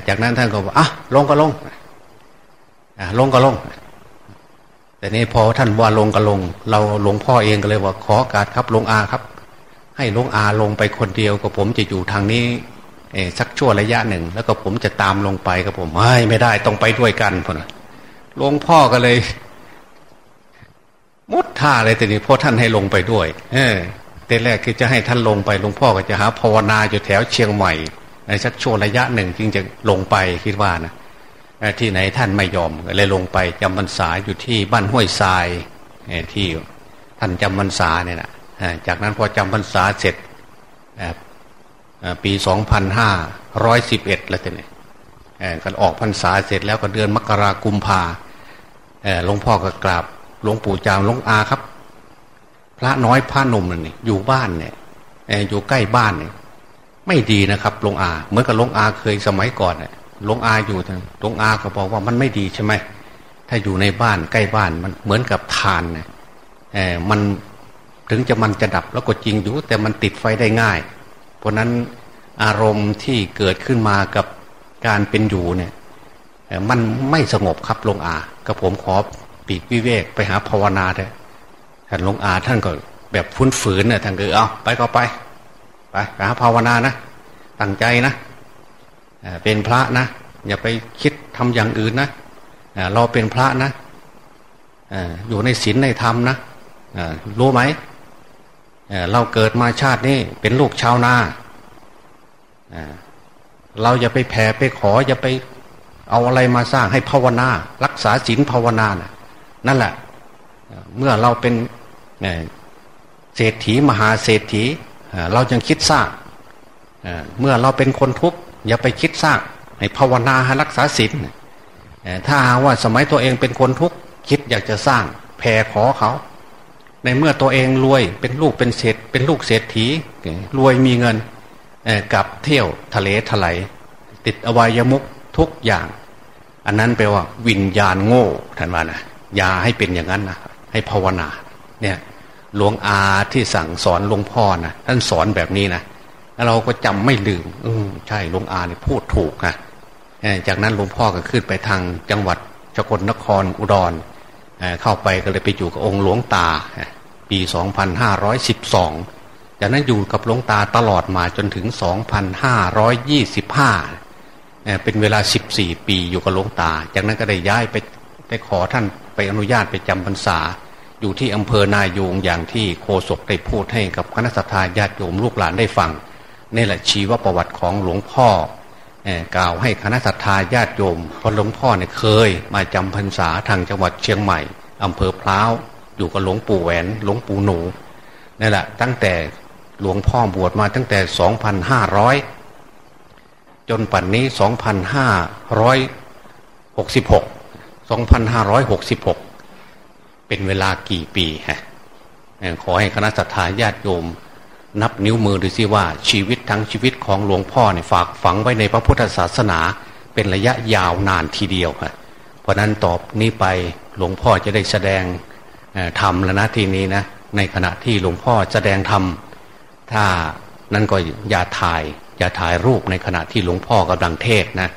จากนั้นท่านก็บอกอะลงก็ลงอลงก็ลง แต่นี้พอท่านว่าลงก็ลง เราหลวงพ่อเองก็เลยว่าขอการครับลงอาครับ ให้ลงอาลงไปคนเดียวกับผมจะอยู่ทางนี้สักชั่วระยะหนึ่ง แล้วก็ผมจะตามลงไปกับผมไม่ไม่ได้ต้องไปด้วยกันพอนะหลวงพ่อก็เลยมุดท่าเลยแต่นี้พ่อท่านให้ลงไปด้วย เออแต่แรกคือจะให้ท่านลงไปหลวงพ่อก็จะหาภาวนาอยู่แถวเชียงใหม่ในสักช่วงระยะหนึ่งจึงจะลงไปคิดว่านะที่ไหนท่านไม่ยอมเลยลงไปจำพรรษาอยู่ที่บ้านห้วยทรายที่ท่านจำพรรษาเนี่ยนะ จากนั้นพอจำพรรษาเสร็จปีสองพันห้าร้อยสิบเอ็ดแล้วเนี่ยกันออกพรรษาเสร็จแล้วก็เดือนมกรากุมภาหลวงพ่อก็กราบหลวงปู่จามหลวงอาครับ พระน้อยพระนมนี่อยู่บ้านเนี่ยอยู่ใกล้บ้านเนี่ยไม่ดีนะครับหลวงอา เหมือนกับหลวงอาเคยสมัยก่อนเนี่ยหลวงอาอยู่หลวงอาก็บอกว่ามันไม่ดีใช่ไหมถ้าอยู่ในบ้านใกล้บ้านมันเหมือนกับทานเนี่ยมัน ถึงจะมันจะดับแล้วก็จริงอยู่ แต่มันติดไฟได้ง่าย เพราะนั้นอารมณ์ที่เกิดขึ้นมากับการเป็นอยู่เนี่ยมันไม่สงบครับหลวงอาก็ผมขอปีกวิเวกไปหาภาวนาเถอะท่านหลวงอาท่านก็แบบฟุ้นฝืนเนี่ยท่านก็เอาไปก็ไปไปหาภาวนานะตั้งใจนะเป็นพระนะอย่าไปคิดทำอย่างอื่นนะเราเป็นพระนะอยู่ในศีลในธรรมนะรู้ไหม เราเกิดมาชาตินี้เป็นลูกชาวนาเราอย่าไปแผ่ไปขออย่าไปเอาอะไรมาสร้างให้ภาวนา รักษาศีลภาวนานะนั่นแหละ เมื่อเราเป็นเศรษฐีมหาเศรษฐีเราจึงคิดสร้างเมื่อเราเป็นคนทุกข์อย่าไปคิดสร้างให้ภาวนาให้รักษาศีลถ้าว่าสมัยตัวเองเป็นคนทุกข์คิดอยากจะสร้างแผ่ขอเขา ในเมื่อตัวเองรวยเป็นลูกเป็นเศรษเป็นลูกเศรษฐีรวยมีเงินกับเที่ยวทะเลถลายติดอวัยมุกทุกอย่าง อันนั้นแปลว่า วิญญาณโง่ท่านว่านะอย่าให้เป็นอย่างนั้นนะให้ภาวนา เนี่ยหลวงอาที่สั่งสอนหลวงพ่อนะท่านสอนแบบนี้นะเราก็จำไม่ลืม อืมใช่หลวงอาเนี่ยพูดถูกนะจากนั้นหลวงพ่อก็ขึ้นไปทางจังหวัดสกลนครอุดร เข้าไปก็เลยไปอยู่กับองค์หลวงตา ปี 2512 จากนั้นอยู่กับหลวงตาตลอดมาจนถึง 2525 เป็นเวลา 14 ปีอยู่กับหลวงตา จากนั้นก็ได้ย้ายไปได้ขอท่านไปอนุญาตไปจำพรรษา อยู่ที่อำเภอนายูงอย่างที่โคศกได้พูดให้กับคณะสัตยาญาติโยมลูกหลานได้ฟังนี่แหละชีวประวัติของหลวงพ่อ กล่าวให้คณะสัตยาญาติโยมพระหลวงพ่อเนี่ยเคย มาจำพรรษาทางจังหวัดเชียงใหม่อำเภอพร้าวอยู่กับหลวงปู่แหวนหลวงปู่หนูนี่แหละตั้งแต่หลวงพ่อบวชมาตั้งแต่ 2,500 จนปัจนนี้ 2,566 2,566 เป็นเวลากี่ปีฮะขอให้คณะสัตยาญาติโยม นับนิ้วมือดูสิว่าชีวิตทั้งชีวิตของหลวงพ่อเนี่ยฝากฝังไว้ในพระพุทธศาสนา เป็นระยะยาวนานทีเดียวค่ะเพราะนั้นตอบนี้ไปหลวงพ่อจะได้แสดงธรรมแล้วนะทีนี้นะในขณะที่หลวงพ่อแสดงธรรมถ้านั้นก็อย่าถ่ายอย่าถ่ายรูปในขณะที่หลวงพ่อกำลังเทศนะ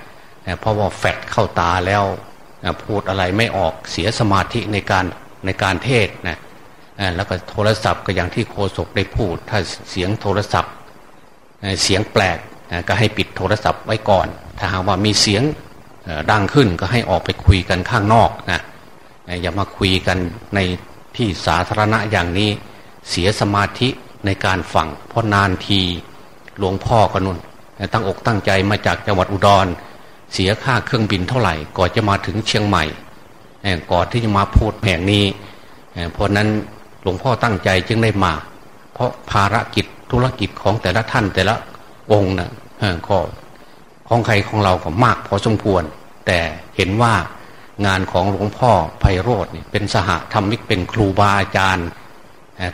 เพราะว่าแฟดเข้าตาแล้วพูดอะไรไม่ออกเสียสมาธิในการในการเทศนะ แล้วก็โทรศัพท์ก็อย่างที่โคศกได้พูด ถ้าเสียงโทรศัพท์เสียงแปลกก็ให้ปิดโทรศัพท์ไว้ก่อน ถ้าหากว่ามีเสียงดังขึ้นก็ให้ออกไปคุยกันข้างนอกนะอย่ามาคุยกันในที่สาธารณะอย่างนี้เสียสมาธิในการฟังเพราะนานทีหลวงพ่อก็นุนตั้งอกตั้งใจมาจากจังหวัดอุดร เสียค่าเครื่องบินเท่าไหร่ก่อนจะมาถึงเชียงใหม่ก่อนที่จะมาพูดแห่งนี้เพราะนั้น หลวงพ่อตั้งใจจึงได้มา เพราะภารกิจธุรกิจของแต่ละท่านแต่ละองค์นะก็ของใครของเราก็มากพอสมควร แต่เห็นว่างานของหลวงพ่อไพโรธเป็นสหธรรมิกเป็นครูบาอาจารย์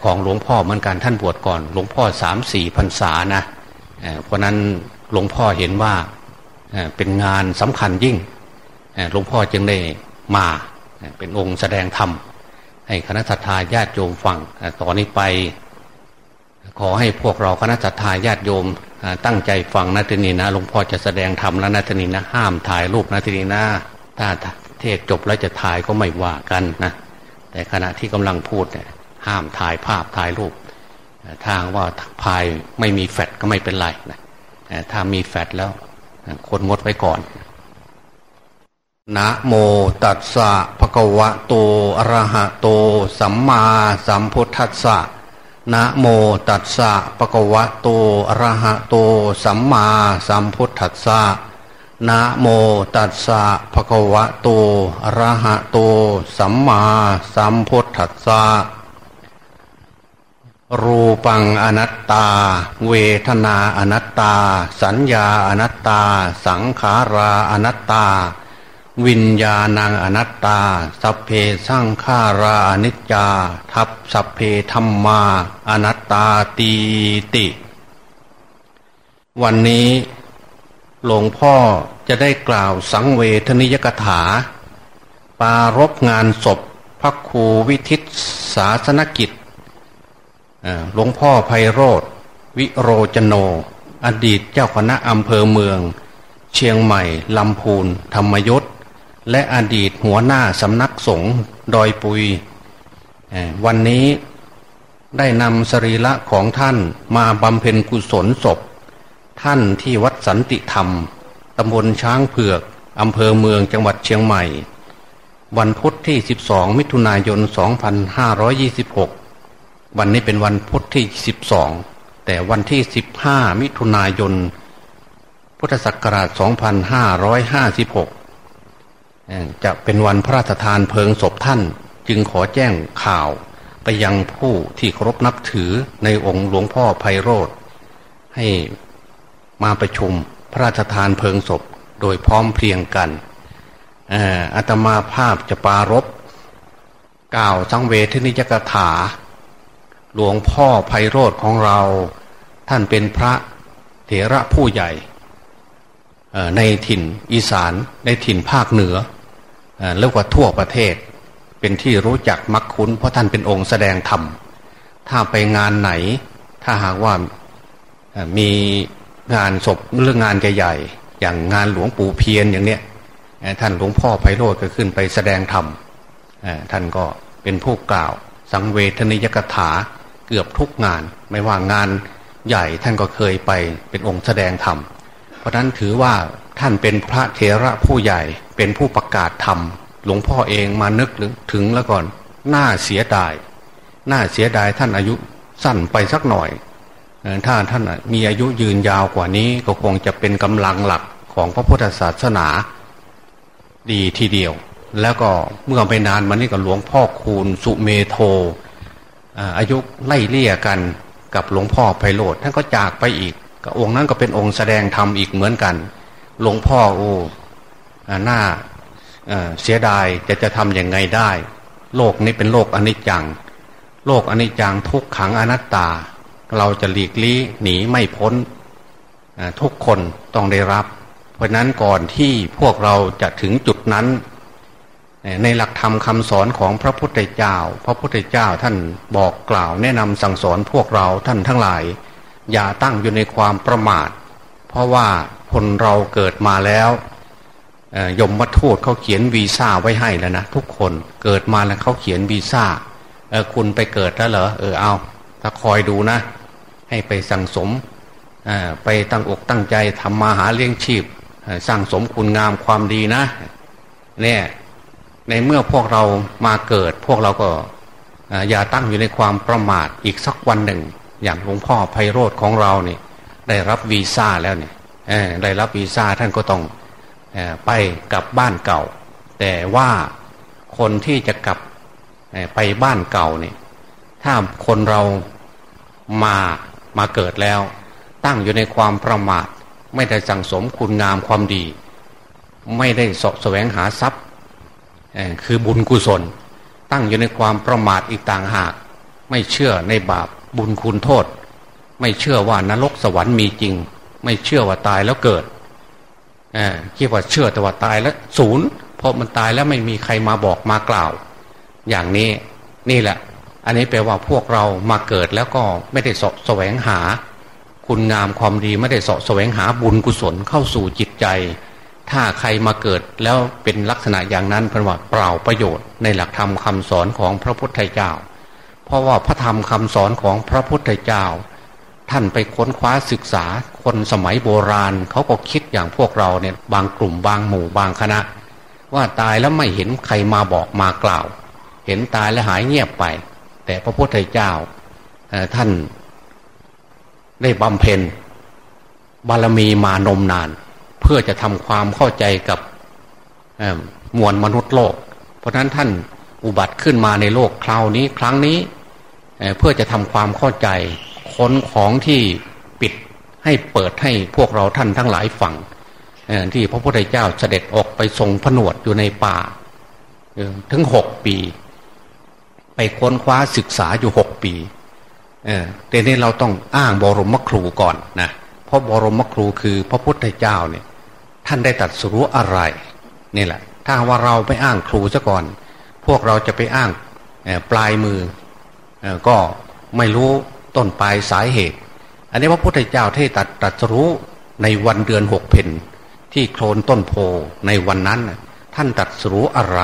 ของหลวงพ่อเหมือนกันท่านบวชก่อน หลวงพ่อสามสี่พรรษานะเพราะนั้นหลวงพ่อเห็นว่าเป็นงานสำคัญยิ่งหลวงพ่อจึงได้มาเป็นองค์แสดงธรรม ให้คณะสัตยาญาติโยมฟังต่อนนี้ไป ขอให้พวกเราคณะสัตยาญาติโยมตั้งใจฟังนะทีนี้นะหลวงพ่อจะแสดงธรรมแล้วนะทีนี้นะห้ามถ่ายรูปนะทีนี้นะถ้าเทศจบแล้วจะถ่ายก็ไม่ว่ากันนะแต่ขณะที่กำลังพูดเนี่ยห้ามถ่ายภาพถ่ายรูปทางว่าภายไม่มีแฟดก็ไม่เป็นไรนะถ้ามีแฟดแล้วคนงดไว้ก่อน นะโมตัสสะภะคะวะโตอะระหะโต สัมมาสัมพุทธัสสะนะโมตัสสะภะคะวะโตอะระหะโต สัมมาสัมพุทธัสสะนะโมตัสสะภะคะวะโตอะระหะโต สัมมาสัมพุทธัสสะรูปังอนัตตา เวทนาอนัตตา สัญญาอนัตตา สังขาราอนัตตา วิญญาณังอนัตตา สัพเพสังขาราอนิจจา ทับสัพเพธรรมา อนัตตาตีติ วันนี้หลวงพ่อจะได้กล่าวสังเวทนิยกถา ปารบงานศพพระครูวิทิตศาสนกิจหลวงพ่อไพโรธวิโรจโน อดีตเจ้าคณะอำเภอเมือง เชียงใหม่ลำพูนธรรมยศ และอดีตหัวหน้าสำนักสงฆ์ดอยปุย วันนี้ได้นำสรีระของท่านมาบำเพ็ญกุศลศพ ท่านที่วัดสันติธรรมตำบลช้างเผือกอำเภอเมืองจังหวัดเชียงใหม่ วันพุทธที่ 12 มิถุนายน 2526 วันนี้เป็นวันพุทธที่ 12 แต่วันที่ 15 มิถุนายน พุทธศักราช 2556 จะเป็นวันพระราชทานเพลิงศพท่าน จึงขอแจ้งข่าวไปยังผู้ที่เคารพนับถือในองค์หลวงพ่อไพโรธให้มาประชุมพระราชทานเพลิงศพโดยพร้อมเพรียงกันอาตมาภาพจะปารบกล่าวสังเวทนิยกถา หลวงพ่อไพโรธของเรา ท่านเป็นพระเถระผู้ใหญ่ในถิ่นอีสานในถิ่นภาคเหนือ แล้วก็ทั่วประเทศ เป็นที่รู้จักมักคุ้น เพราะท่านเป็นองค์แสดงธรรม ถ้าไปงานไหน ถ้าหากว่ามีงานศพเรื่องงานใหญ่ๆอย่างงานหลวงปู่เพียนอย่างเนี้ยท่านหลวงพ่อไพโรธก็ขึ้นไปแสดงธรรมท่านก็เป็นผู้กล่าว สังเวทนิยกถาเกือบทุกงาน ไม่ว่างานใหญ่ท่านก็เคยไปเป็นองค์แสดงธรรม เพราะนั้นถือว่าท่านเป็นพระเทระผู้ใหญ่เป็นผู้ประกาศธรรม หลวงพ่อเองมานึกถึงแล้วก่อนน่าเสียดายน่าเสียดายท่านอายุสั้นไปสักหน่อยถ้าท่านมีอายุยืนยาวกว่านี้ก็คงจะเป็นกำลังหลักของพระพุทธศาสนา ดีทีเดียว แล้วก็เมื่อไปนานมานี้ก็หลวงพ่อคูณสุเมโทอายุไล่เลี่ยกันกับหลวงพ่อไพโรธท่านก็จากไปอีก ก็องค์นั้นก็เป็นองค์แสดงธรรมอีกเหมือนกัน หลวงพ่อโอ้หน้าเสียดายจะจะทำยังไงได้ โลกนี้เป็นโลกอนิจจัง โลกอนิจจังทุกขังอนัตตา เราจะหลีกลี่หนีไม่พ้นทุกคนต้องได้รับ เพราะนั้นก่อนที่พวกเราจะถึงจุดนั้น ในหลักธรรมคำสอนของพระพุทธเจ้า พระพุทธเจ้าท่านบอกกล่าวแนะนำสั่งสอนพวกเราท่านทั้งหลาย อย่าตั้งอยู่ในความประมาท เพราะว่าคนเราเกิดมาแล้วยมวัตถุเขาเขียนวีซ่าไว้ให้แล้วนะทุกคนเกิดมาแล้วเขาเขียนวีซ่าคุณไปเกิดแล้วเหรอเออเอาถ้าคอยดูนะ ให้ไปสั่งสมไปตั้งอกตั้งใจทำมาหาเลี้ยงชีพสร้างสมคุณงามความดีนะเนี่ยในเมื่อพวกเรามาเกิด พวกเราก็อย่าตั้งอยู่ในความประมาทอีกสักวันหนึ่ง อย่างหลวงพ่อไพโรธของเราเนี่ยได้รับวีซ่าแล้วเนี่ยได้รับวีซ่าท่านก็ต้องไปกลับบ้านเก่า แต่ว่าคนที่จะกลับไปบ้านเก่าเนี่ยถ้าคนเรามามาเกิดแล้ว ตั้งอยู่ในความประมาท ไม่ได้สั่งสมคุณงามความดี ไม่ได้สะแสวงหาทรัพย์คือบุญกุศล ตั้งอยู่ในความประมาทอีกต่างหาก ไม่เชื่อในบาป บุญคุณโทษ ไม่เชื่อว่านรกสวรรค์มีจริง ไม่เชื่อว่าตายแล้วเกิดคิดว่าเชื่อแต่ว่าตายแล้วศูนย์เพราะมันตายแล้วไม่มีใครมาบอกมากล่าว อย่างนี้นี่แหละ อันนี้แปลว่าพวกเรามาเกิดแล้วก็ไม่ได้สะแสวงหา คุณงามความดีไม่ได้สะแสวงหาบุญกุศลเข้าสู่จิตใจ ถ้าใครมาเกิดแล้วเป็นลักษณะอย่างนั้นเป็นว่าเปล่าประโยชน์ในหลักธรรมคาสอนของพระพุทธเจ้า เพราะว่าพระธรรมคำสอนของพระพุทธเจ้า ท่านไปค้นคว้าศึกษา คนสมัยโบราณเขาก็คิดอย่างพวกเราเนี่ยบางกลุ่มบางหมู่บางคณะ ว่าตายแล้วไม่เห็นใครมาบอกมากล่าว เห็นตายแล้วหายเงียบไป แต่พระพุทธเจ้าท่านได้บำเพ็ญบารมีมานมนาน เพื่อจะทำความเข้าใจกับมวลมนุษย์โลก เพราะนั้นท่านอุบัติขึ้นมาในโลกคราวนี้ครั้งนี้ เพื่อจะทำความเข้าใจค้นของที่ปิดให้เปิดให้พวกเราท่านทั้งหลายฟังที่พระพุทธเจ้าเสด็จออกไปทรงผนวดอยู่ในป่าถึงหกปี ไปค้นคว้าศึกษาอยู่หกปีแต่นี้เราต้องอ้างบรมครูก่อนนะเพราะบรมครูคือพระพุทธเจ้าเนี่ยท่านได้ตัดสรู้อะไรนี่แหละ ถ้าว่าเราไปอ้างครูซะก่อน พวกเราจะไปอ้างปลายมือ ก็ไม่รู้ต้นปลายสาเหตุ อันนี้พระพุทธเจ้าที่ตัดตัดรู้ในวันเดือนหกเพนที่โคลนต้นโพในวันนั้น ท่านตัดรู้อะไร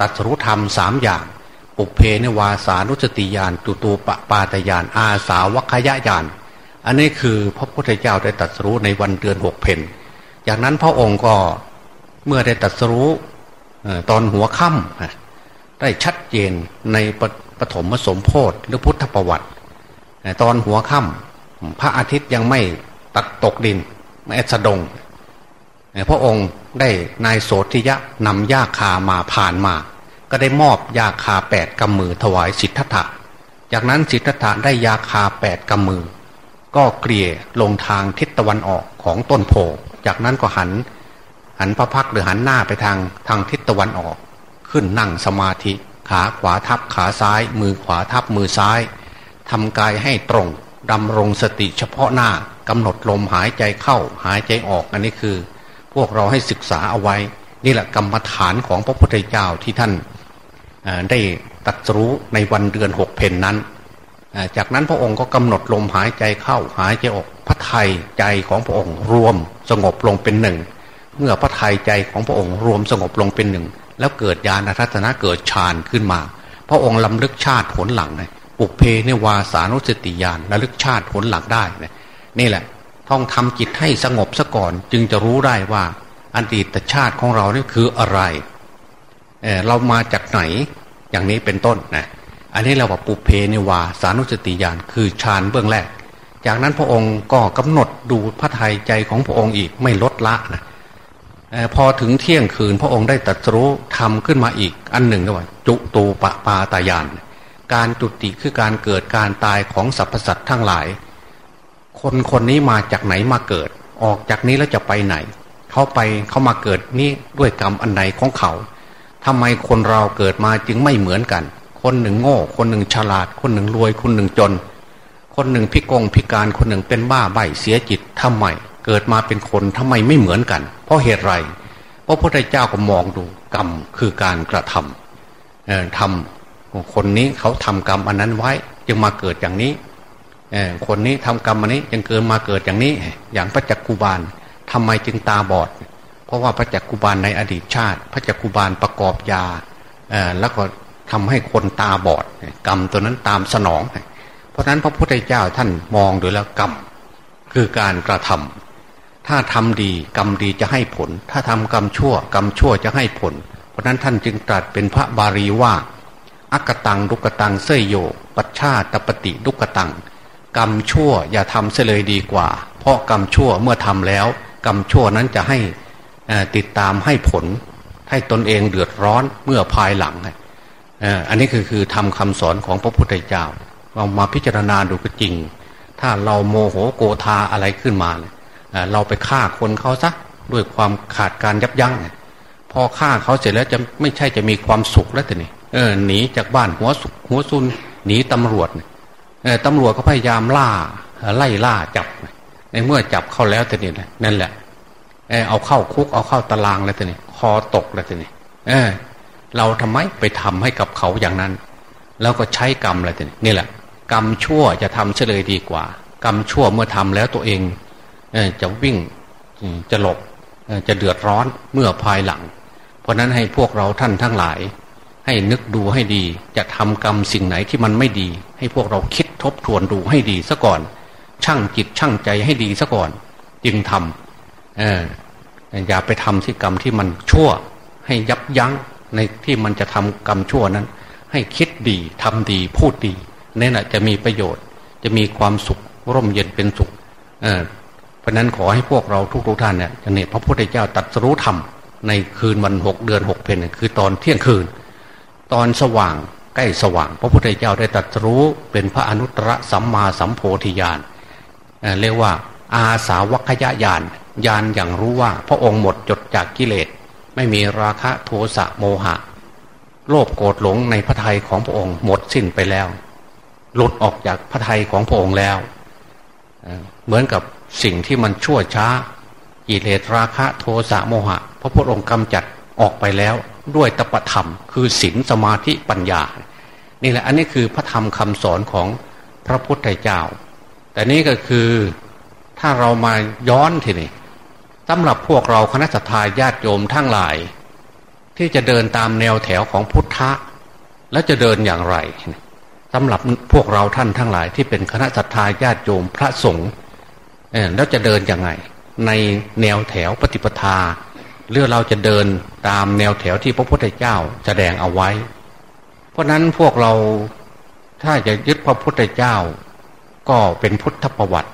ตัดรู้ธรรมสามอย่าง ปุเพนวาสานุสติยานตุตูปปาตยาน อาสาวัคยายาน อันนี้คือพระพุทธเจ้าได้ตัดรู้ในวันเดือนหกเพนจากนั้นพระองค์ก็เมื่อได้ตัดรู้ตอนหัวค่ำ ได้ชัดเจนในปฐมสมโพธิหรือพุทธประวัติ ตอนหัวค่ำพระอาทิตย์ยังไม่ตัดตกดินไม่สะดง พระองค์ได้นายโสธิยะนำยาคามาผ่านมา ก็ได้มอบยาคาแปดกำมือถวายสิทธัตถะจากนั้นสิทธัตถะได้ยาคาแปดกำมือ ก็เกลี่ยลงทางทิศตะวันออกของต้นโพ จากนั้นก็หัน หันพระพักหรือหันหน้าไปทางทางทิศตะวันออก ขึ้นนั่งสมาธิขาขวาทับขาซ้าย มือขวาทับมือซ้ายทำกายให้ตรงดำรงสติเฉพาะหน้ากำหนดลมหายใจเข้าหายใจออกอันนี้คือ พวกเราให้ศึกษาเอาไว้ นี่แหละกรรมฐานของพระพุทธเจ้าที่ท่านได้ตัดรู้ในวันเดือนหกเพนนั้น จากนั้นพระองค์ก็กำหนดลมหายใจเข้าหายใจออกพระไทยใจของพระองค์รวมสงบลงเป็นหนึ่ง เมื่อพระไทยใจของพระองค์รวมสงบลงเป็นหนึ่ง แล้วเกิดญาณทัศนะเกิดฌานขึ้นมา พระองค์ลำลึกชาติผลหลังปุเพเนวาสานุสติญาณระลึกชาติผลหลักได้นี่แหละต้องทำจิตให้สงบซะก่อนจึงจะรู้ได้ว่าอดีตชาติของเรานี่คืออะไรเเรามาจากไหนอย่างนี้เป็นต้นนะอันนี้เราว่าปุเพเนวาสานุสติญาณคือฌานเบื้องแรก จากนั้นพระองค์ก็กำหนดดูพระทัยใจของพระองค์อีกไม่ลดละนะ พอถึงเที่ยงคืนพระองค์ได้ตรัสรู้ทำขึ้นมาอีกอันหนึ่งด้วยจุตูปปาตายาน การจุติคือการเกิดการตายของสรรพสัตว์ทั้งหลาย คนคนนี้มาจากไหนมาเกิด ออกจากนี้แล้วจะไปไหน เขาไปเขามาเกิดนี่ด้วยกรรมอันใดของเขาทำไมคนเราเกิดมาจึงไม่เหมือนกัน คนหนึ่งโง่ คนหนึ่งฉลาด คนหนึ่งรวย คนหนึ่งจน คนหนึ่งพิกงพิการคนหนึ่งเป็นบ้าใบเสียจิตทำไม เกิดมาเป็นคนทำไมไม่เหมือนกัน เพราะเหตุไร เพราะพระพุทธเจ้าก็มองดูกรรมคือการกระทำทำคนนี้เขาทำกรรมอันนั้นไว้ จึงมาเกิดอย่างนี้คนนี้ทำกรรมอันนี้จึงเกิดมาเกิดอย่างนี้ อย่างพระจักกุบาลทำไมจึงตาบอด เพราะว่าพระจักกุบาลในอดีตชาติ พระจักกุบาลประกอบยาแล้วก็ทำให้คนตาบอด กรรมตัวนั้นตามสนอง เพราะฉะนั้นพระพุทธเจ้าท่านมองดูแล้วกรรมคือการกระทำ ถ้าทำดีกรรมดีจะให้ผล ถ้าทำกรรมชั่ว กรรมชั่วจะให้ผล เพราะนั้นท่านจึงตรัสเป็นพระบาลีว่า อักตังดุกตังเสยโย ปัชชาตปฏิดุกตัง กรรมชั่วอย่าทำเสเลยดีกว่า เพราะกรรมชั่วเมื่อทำแล้ว กรรมชั่วนั้นจะให้ติดตามให้ผล ให้ตนเองเดือดร้อนเมื่อภายหลังอันนี้คือคือทำคำสอนของพระพุทธเจ้าเรามาพิจารณาดูก็จริง ถ้าเราโมโหโกธาอะไรขึ้นมาเเราไปฆ่าคนเขาซะด้วยความขาดการยับยั้งพอฆ่าเขาเสร็จแล้วจะไม่ใช่จะมีความสุขแล้วแต่นี่เออหนีจากบ้านหัวสุหัวซุนหนีตำรวจเออตำรวจก็พยายามล่าไล่ล่าจับในเมื่อจับเข้าแล้วแต่นี่นั่นแหละเออเอาเข้าคุกเอาเข้าตารางแล้วแต่นี่คอตกแล้วแต่นี่เออ เราทำไมไปทำให้กับเขาอย่างนั้น แล้วก็ใช้กรรมอะไรแต่นี่แหละ กรรมชั่วจะทำเฉลยดีกว่า กรรมชั่วเมื่อทำแล้วตัวเอง จะวิ่งจะหลบจะเดือดร้อนเมื่อภายหลัง เพราะนั้นให้พวกเราท่านทั้งหลาย ให้นึกดูให้ดีจะทำกรรมสิ่งไหนที่มันไม่ดี ให้พวกเราคิดทบทวนดูให้ดีซะก่อน ช่างจิตช่างใจให้ดีซะก่อน จึงทำเอออย่าไปทำที่กรรมที่มันชั่ว ให้ยับยั้งในที่มันจะทำกรรมชั่วนั้น ให้คิดดีทำดีพูดดีนี่แหละจะมีประโยชน์ จะมีความสุขร่มเย็นเป็นสุข เพราะนั้นขอให้พวกเราทุกๆทท่านเนี่ยเนี่ยพระพุทธเจ้าตัดรู้ธรรมในคืนวันหกเดือนหกเพนคือตอนเที่ยงคืน ตอนสว่างใกล้สว่าง พระพุทธเจ้าได้ตัดรู้เป็นพระอนุตตรสัมมาสัมโพธิญาณเรียกว่าอาสาวัคยญาณญาณอย่างรู้ว่าพระองค์หมดจดจากกิเลส ไม่มีราคะโทสะโมหะ โลภโกรธหลงในพระทัยของพระองค์หมดสิ้นไปแล้ว หลุดออกจากพระทัยของพระองค์แล้ว เหมือนกับ สิ่งที่มันชั่วช้ากิเลสราคะโทสะโมหะ พระพุทธองค์กำจัดออกไปแล้วด้วยตปธรรม คือศีลสมาธิปัญญา นี่แหละอันนี้คือพระธรรมคำสอนของพระพุทธเจ้า แต่นี้ก็คือถ้าเรามาย้อนทีนี้สำหรับพวกเราคณะสัตยาญาติโยมทั้งหลาย ที่จะเดินตามแนวแถวของพุทธะ และจะเดินอย่างไรสำหรับพวกเราท่านทั้งหลายที่เป็นคณะสัตยาญาติโยมพระสงฆ์ แล้วจะเดินย่างไง ในแนวแถวปฏิปทาหรือเราจะเดินตามแนวแถวที่พระพุทธเจ้าแสดงเอาไว้ เพราะนั้นพวกเราถ้าจะยึดพระพุทธเจ้า ก็เป็นพุทธประวัติ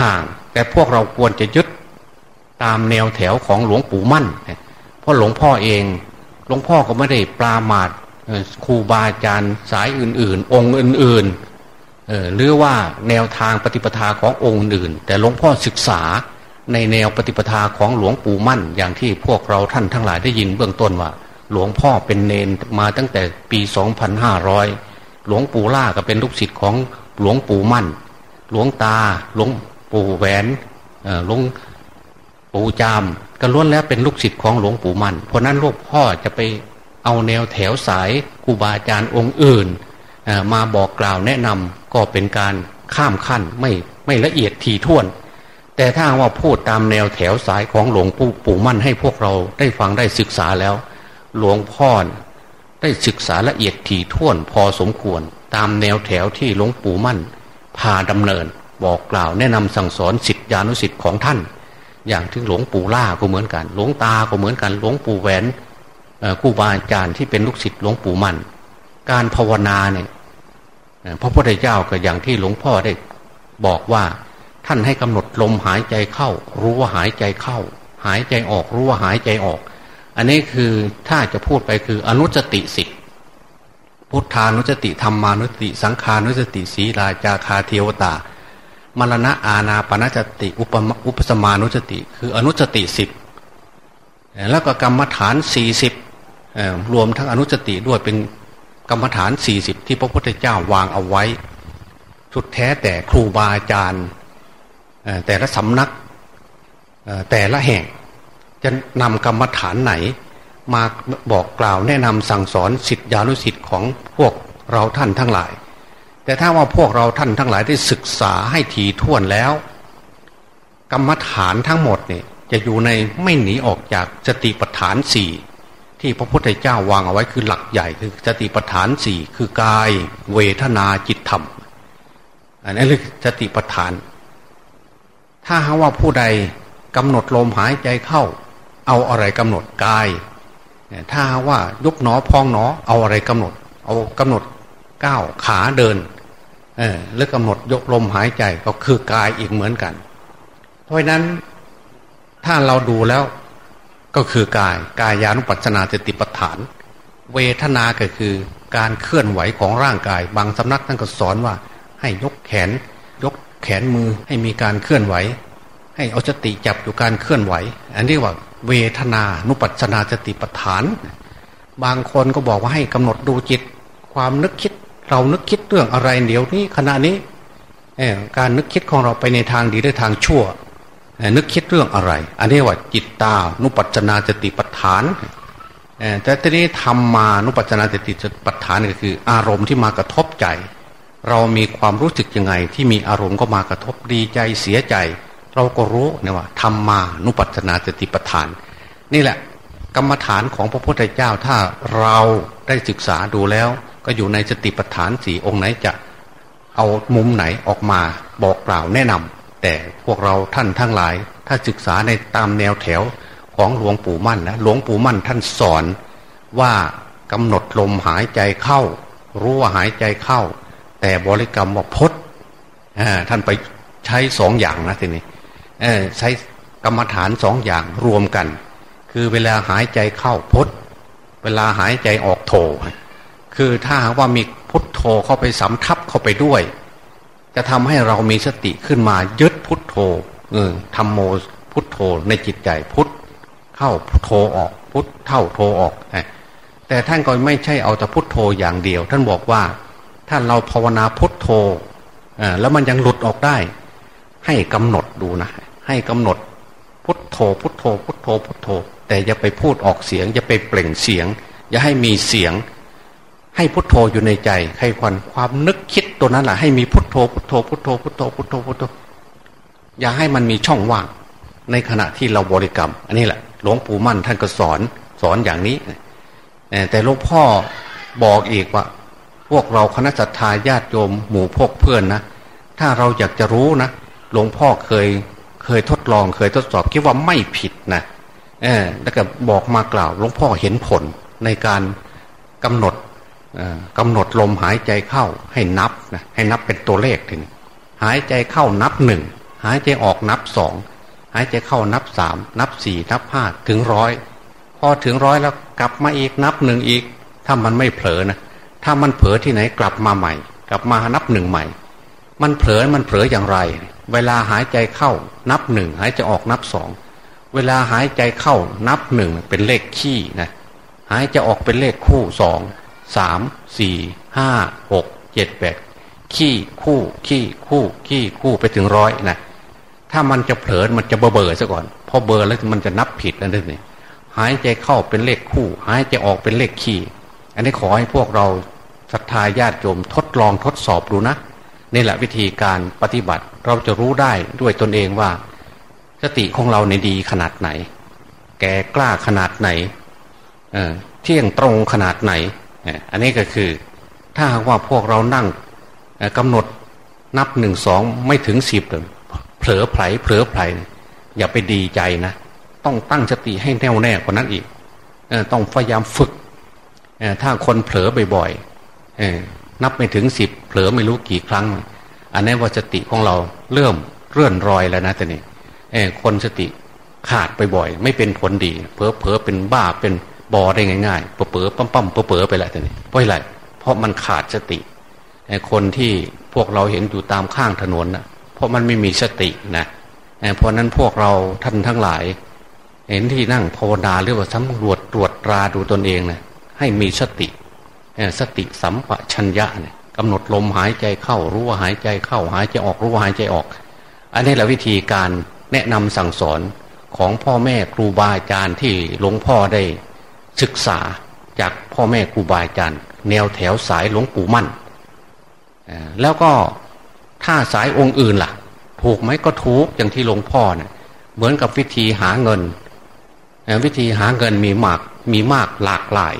ห่าง แต่พวกเราควรจะยึดตามแนวแถวของหลวงปู่มั่น เพราะหลวงพ่อเอง หลวงพ่อก็ไม่ได้ปรามาทครูบาอาจารย์สายอื่น ๆ องค์อื่นๆ หรือว่าแนวทางปฏิปทาขององค์อื่น แต่หลวงพ่อศึกษาในแนวปฏิปทาของหลวงปู่มั่น อย่างที่พวกเราท่านทั้งหลายได้ยินเบื้องต้นว่า หลวงพ่อเป็นเนนมาตั้งแต่ปี 2500 หลวงปู่ล่าก็เป็นลูกศิษย์ของหลวงปู่มั่น หลวงตาหลวงปู่แหวนหลวงปู่จามก็ล้วนแล้วเป็นลูกศิษย์ของหลวงปู่มั่น เพราะนั้นลูกพ่อจะไปเอาแนวแถวสายครูบาอาจารย์องค์อื่น มาบอกกล่าวแนะนำก็เป็นการข้ามขั้นไม่ไม่ละเอียดถี่วน แต่ถ้าว่าพูดตามแนวแถวสายของหลวงปู่ปู่มั่นให้พวกเราได้ฟังได้ศึกษาแล้ว หลวงพ่อได้ศึกษาละเอียดถี่วนพอสมควร ตามแนวแถวที่หลวงปู่มั่นพาดำเนิน บอกกล่าวแนะนำสั่งสอนสิทธิานุสิทธิ์ของท่าน อย่างที่หลวงปู่ล่าก็เหมือนกัน หลวงตาก็เหมือนกันหลวงปู่แหวนครูบาอาจารย์ที่เป็นลูกศิษย์หลวงปู่มั่น การภาวนาเนี่ยพระพุทธเจ้าก็อย่างที่หลวงพ่อได้บอกว่าท่านให้กำหนดลมหายใจเข้า รู้ว่าหายใจเข้า หายใจออกรู้ว่าหายใจออก อันนี้คือถ้าจะพูดไปคืออนุสติสิพุทธานุสติธรรมานุสติ สังขานุสติสีราจาคาเทวตามรณะอาณาปณจติอุปอุปสมานุสติ คืออนุสติสิบแล้วก็กรรมฐานสี่สิบรวมทั้งอนุสติด้วยเป็น กรรมฐานสี่สิบที่พระพุทธเจ้าวางเอาไว้ สุดแท้แต่ครูบาอาจารย์แต่ละสำนักแต่ละแห่ง จะนำกรรมฐานไหน มาบอกกล่าวแนะนำสั่งสอนสิทธิานุสิทธิ์ของพวกเราท่านทั้งหลาย แต่ถ้าว่าพวกเราท่านทั้งหลายได้ศึกษาให้ถี่ถ้วนแล้ว กรรมฐานทั้งหมดเนี่ยจะอยู่ในไม่หนีออกจากสติปัฏฐานสี่ ที่พระพุทธเจ้าวางเอาไว้คือหลักใหญ่คือสติปัฏฐานสี่คือกายเวทนาจิตธรรม อันนี้เรียกสติปัฏฐาน ถ้าหาว่าผู้ใดกำหนดลมหายใจเข้า เอาอะไรกำหนดกายถ้าว่ายกหนอพองหนอเอาอะไรกำหนด เอากำหนดก้าวขาเดินเออหรือกำหนดยกลมหายใจก็คือกายอีกเหมือนกัน เพราะนั้นถ้าเราดูแล้ว ก็คือกายกายานุปัสนาสติปัฏฐาน เวทนาก็คือการเคลื่อนไหวของร่างกาย บางสำนักท่านก็สอนว่า ให้ยกแขน ยกแขนมือให้มีการเคลื่อนไหว ให้เอาสติจับอยู่การเคลื่อนไหว อันนี้ว่าเวทนานุปัสนาสติปัฏฐาน บางคนก็บอกว่าให้กำหนดดูจิต ความนึกคิดเรานึกคิดเรื่องอะไรเดี๋ยวนี้ขณะนี้การนึกคิดของเราไปในทางดีหรือทางชั่ว นึกคิดเรื่องอะไร อันนี้ว่าจิตตานุปัจนาสติปัฏฐานแต่ทีนี้ธรรมานุปัจนาสติปัฏฐานก็คือ อารมณ์ที่มากระทบใจ เรามีความรู้สึกยังไง ที่มีอารมณ์ก็มากระทบดีใจเสียใจ เราก็รู้นะว่าธรรมานุปัจนาสติปัฏฐาน นี่แหละ กรรมฐานของพระพุทธเจ้าถ้าเราได้ศึกษาดูแล้ว ก็อยู่ในสติปัฏฐานสี่องค์ไหนจะเอามุมไหนออกมาบอกกล่าวแนะนำ แต่พวกเราท่านทั้งหลาย ถ้าศึกษาในตามแนวแถวของหลวงปู่มั่นนะหลวงปู่มั่นท่านสอนว่ากำหนดลมหายใจเข้า รู้ว่าหายใจเข้า แต่บริกรรมว่าพดท่านไปใช้สองอย่างนะทีนี้ใช้กรรมฐานสองอย่างรวมกัน คือเวลาหายใจเข้าพดเวลาหายใจออกโถคือถ้าหากว่ามีพุทโธเข้าไปสำทับเข้าไปด้วย จะทำให้เรามีสติขึ้นมายึดพุทโธเออทำโมพุทโธในจิตใจพุทเข้าพุทโธออกพุทเท่าโธออกแต่ท่านก็ไม่ใช่เอาแต่พุทโธอย่างเดียว ท่านบอกว่าถ้าเราภาวนาพุทโธแล้วมันยังหลุดออกได้ ให้กำหนดดูนะ ให้กำหนดพุทโธพุทโธพุทโธพุทโธ แต่อย่าไปพูดออกเสียง อย่าไปเปล่งเสียง อย่าให้มีเสียง ให้พุทโธอยู่ในใจใครควันความนึกคิด ตัวนั้นแหละให้มีพุทโธพุทโธพุทโธพุทโธพุทโธพุทโธอย่าให้มันมีช่องว่างในขณะที่เราบริกรรม อันนี้แหละหลวงปู่มั่นท่านก็สอนสอนอย่างนี้ แต่หลวงพ่อบอกอีกว่า พวกเราคณะสัตยาญาติโยมหมู่พวกเพื่อนนะถ้าเราอยากจะรู้นะหลวงพ่อเคยเคยทดลองเคยทดสอบคิดว่าไม่ผิดนะเออแล้วก็บอกมากล่าวหลวงพ่อเห็นผลในการกำหนด กำหนดลมหายใจเข้าให้นับนะให้นับเป็นตัวเลขถึง หายใจเข้านับหนึ่งหายใจออกนับสองหายใจเข้านับสามนับสี่นับห้าถึงร้อยพอถึงร้อยแล้วกลับมาอีกนับหนึ่งอีก ถ้ามันไม่เผลอนะถ้ามันเผลอที่ไหนกลับมาใหม่ กลับมานับหนึ่งใหม่ มันเผลอมันเผลออย่างไร เวลาหายใจเข้านับหนึ่งหายใจออกนับสองเวลาหายใจเข้านับหนึ่งเป็นเลขขี้นะหายใจออกเป็นเลขคู่สอง สามสี่ห้าหกเจ็ดแปดขี้คู่ขี้คู่ขี้คู่ไปถึงร้อยนะถ้ามันจะเผลอมันจะเบอร์เบอร์ซะก่อนพอเบอร์แล้วมันจะนับผิดนั่นเองหายใจเข้าเป็นเลขคู่ หายใจออกเป็นเลขขี้ อันนี้ขอให้พวกเราศรัทธาญาติโยมทดลองทดสอบดูนะนี่แหละวิธีการปฏิบัติเราจะรู้ได้ด้วยตนเองว่า สติของเราในดีขนาดไหน แก่กล้าขนาดไหนเที่ยงตรงขนาดไหน อันนี้ก็คือถ้าว่าพวกเรานั่งกำหนดนับหนึ่งสองไม่ถึงสิบเลยเผลอไผลเผลอไผล อย่าไปดีใจนะ ต้องตั้งสติให้แน่วแน่กว่านั้นอีกต้องพยายามฝึกถ้าคนเผลอบ่อยๆนับไม่ถึงสิบเผลอไม่รู้กี่ครั้ง อันนี้ว่าสติของเราเริ่มเรื่อนรอยแล้วนะแต่นี่คนสติขาดไปบ่อยไม่เป็นผลดีเผลอเผลอเป็นบ้าเป็น บอได้ง่ายๆเปื่อเปื่อปั๊มปั๊มเปื่อเป๋ไปแหละแต่นี่เพราะอะไรเพราะมันขาดสติไอ้คนที่พวกเราเห็นอยู่ตามข้างถนนนะเพราะมันไม่มีสตินะเพราะนั้นพวกเราท่านทั้งหลาย เห็นที่นั่งภาวนาหรือว่าสำรวจตรวจตราดูตนเองนะให้มีสติสติสัมปชัญญะเนี่ยกกำหนดลมหายใจเข้ารู้ว่าหายใจเข้าหายใจออกรู้ว่าหายใจออก อันนี้แหละวิธีการแนะนำสั่งสอนของพ่อแม่ครูบาอาจารย์ที่หลวงพ่อได้ ศึกษาจากพ่อแม่ครูบาอาจารย์ แนวแถวสายหลวงปู่มั่น แล้วก็ถ้าสายองค์อื่นล่ะ ถูกไหมก็ถูกอย่างที่หลวงพ่อเนะี่ยเหมือนกับวิธีหาเงิน วิธีหาเงินมีมากมีมากหลากหลาย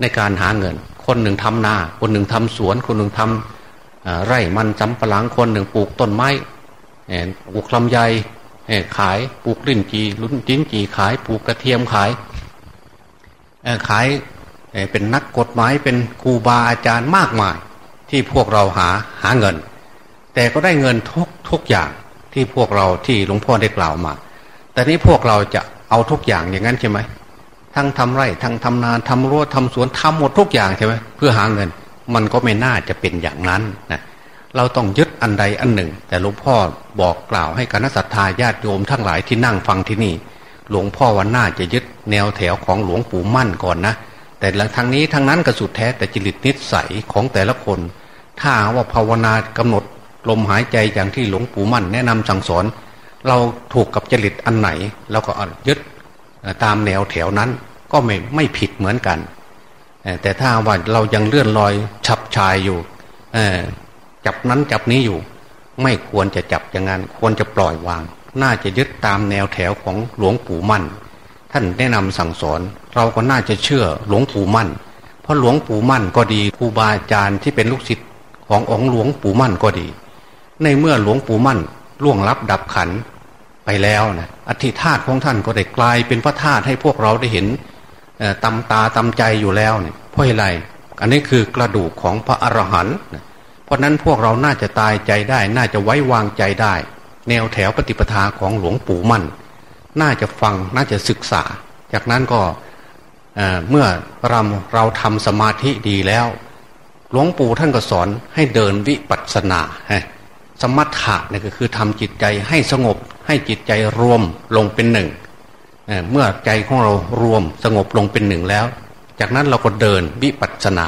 ในการหาเงิน คนหนึ่งทำนา คนหนึ่งทำสวน คนหนึ่งทำไร่มันจำปะหลังคนหนึ่งปลูกต้นไม้ปลูกลำไยขายปลูกลิ้นจีลุ้นจิ้นจีขายปลูกกระเทียมขาย ขายเป็นนักกฎหมายเป็นครูบาอาจารย์มากมาย ที่พวกเราหาหาเงิน แต่ก็ได้เงินทุกทุกอย่างที่พวกเราที่หลวงพ่อได้กล่าวมา แต่นี้พวกเราจะเอาทุกอย่างอย่างนั้นใช่ไหมทั้งทำไร่ทั้งทำนาทำรั้วทำสวนทำหมดทุกอย่างใช่ไหมเพื่อหาเงิน มันก็ไม่น่าจะเป็นอย่างนั้นนะเราต้องยึดอันใดอันหนึ่ง แต่หลวงพ่อบอกกล่าวให้คณะสัตยาญาติโยมทั้งหลายที่นั่งฟังที่นี่ หลวงพ่อวันหน่าจะยึดแนวแถวของหลวงปู่มั่นก่อนนะ แต่หลังทางนี้ทางนั้นก็สุดแท้แต่จริตนิสัยของแต่ละคน ถ้าว่าภาวนากำหนดลมหายใจอย่างที่หลวงปู่มั่นแนะนำสั่งสอน เราถูกกับจริตอันไหนเราก็ยึดตามแนวแถวนั้นก็ไม่ไม่ผิดเหมือนกัน แต่ถ้าว่าเรายังเลื่อนลอยฉับชายอยู่จับนั้นจับนี้อยู่ ไม่ควรจะจับอย่างนั้นควรจะปล่อยวาง น่าจะยึดตามแนวแถวของหลวงปู่มั่น ท่านแนะนำสั่งสอน เราก็น่าจะเชื่อหลวงปู่มั่น เพราะหลวงปู่มั่นก็ดีครูบาอาจารย์ที่เป็นลูกศิษย์ขององค์หลวงปู่มั่นก็ดี ในเมื่อหลวงปู่มั่นล่วงลับดับขันไปแล้วนะอธิธาตของท่านก็ได้กลายเป็นพระธาตุให้พวกเราได้เห็นตำตาตำใจอยู่แล้วเนี่ยเพราะอะไรอันนี้คือกระดูกของพระอรหันต์เพราะนั้นพวกเราน่าจะตายใจได้ น่าจะไว้วางใจได้ แนวแถวปฏิปทาของหลวงปู่มั่น น่าจะฟังน่าจะศึกษา จากนั้นก็เมื่อราเราทำสมาธิดีแล้ว หลวงปู่ท่านก็สอนให้เดินวิปัสสนาสมถะเนี่ยก็คือทำจิตใจให้สงบ ให้จิตใจรวมลงเป็นหนึ่งเมื่อใจของเรารวมสงบลงเป็นหนึ่งแล้ว จากนั้นเราก็เดินวิปัสสนา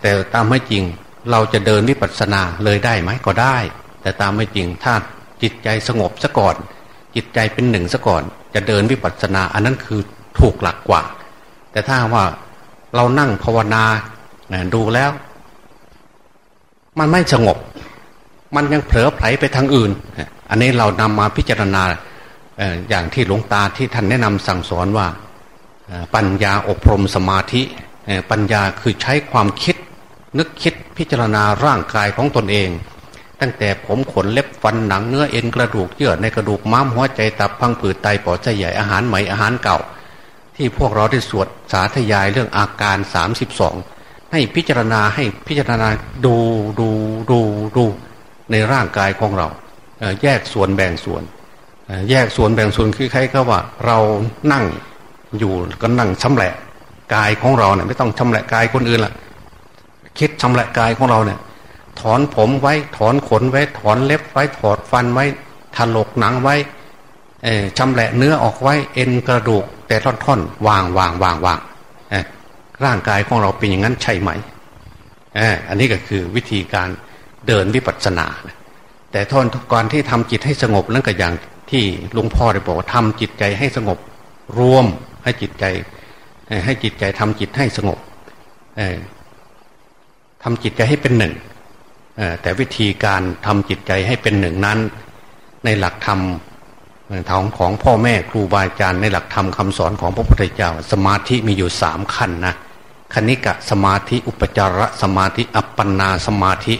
แต่ตามไม่จริงเราจะเดินวิปัสสนาเลยได้ไหมก็ได้ แต่ตามไม่จริงถ้าจิตใจสงบซะก่อน จิตใจเป็นหนึ่งซะก่อน จะเดินวิปัสสนาอันนั้นคือถูกหลักกว่า แต่ถ้าว่าเรานั่งภาวนาดูแล้ว มันไม่สงบ มันยังเผลอไผลไปทางอื่น อันนี้เรานำมาพิจารณาอย่างที่หลวงตาที่ท่านแนะนำสั่งสอนว่าปัญญาอบรมสมาธิปัญญาคือใช้ความคิดนึกคิดพิจารณาร่างกายของตนเอง ตั้งแต่ผมขนเล็บฟันหนังเนื้อเอ็นกระดูกเยื่อในกระดูกม้ามหัวใจตับพังผืดไตปอดใจใหญ่อาหารใหม่อาหารเก่า ที่พวกเราได้สวดสาธยายเรื่องอาการ 32 ให้พิจารณาให้พิจารณาดูดูดูดูในร่างกายของเรา แยกส่วนแบ่งส่วน แยกส่วนแบ่งส่วนคือใครก็ว่า เรานั่งอยู่ก็นั่งชำแหละกายของเราเนี่ยไม่ต้องชำแหละกายคนอื่นละคิดชำแหละกายของเราเนี่ย ถอนผมไว้ ถอนขนไว้ ถอนเล็บไว้ ถอดฟันไว้ถลกหนังไว้ชำแหละเนื้อออกไว้เอ็นกระดูก แต่ท่อนๆวางวางวางวางร่างกายของเราเป็นอย่างนั้นใช่ไหมอันนี้ก็คือวิธีการเดินวิปัสสนา แต่ท่อนก่อนที่ทำจิตให้สงบนั่นก็อย่างที่หลวงพ่อได้บอกว่าทำจิตใจให้สงบ รวมให้จิตใจ ให้จิตใจทำจิตให้สงบทำจิตใจให้เป็นหนึ่ง แต่วิธีการทำจิตใจให้เป็นหนึ่งนั้น ในหลักธรรมทางของพ่อแม่ครูบาอาจารย์ในหลักธรรมคาสอนของพระพุทธเจ้า สมาธิมีอยู่สามขั้นนะคณิกะสมาธิอุปจารสมาธิอัปปนาสมาธิ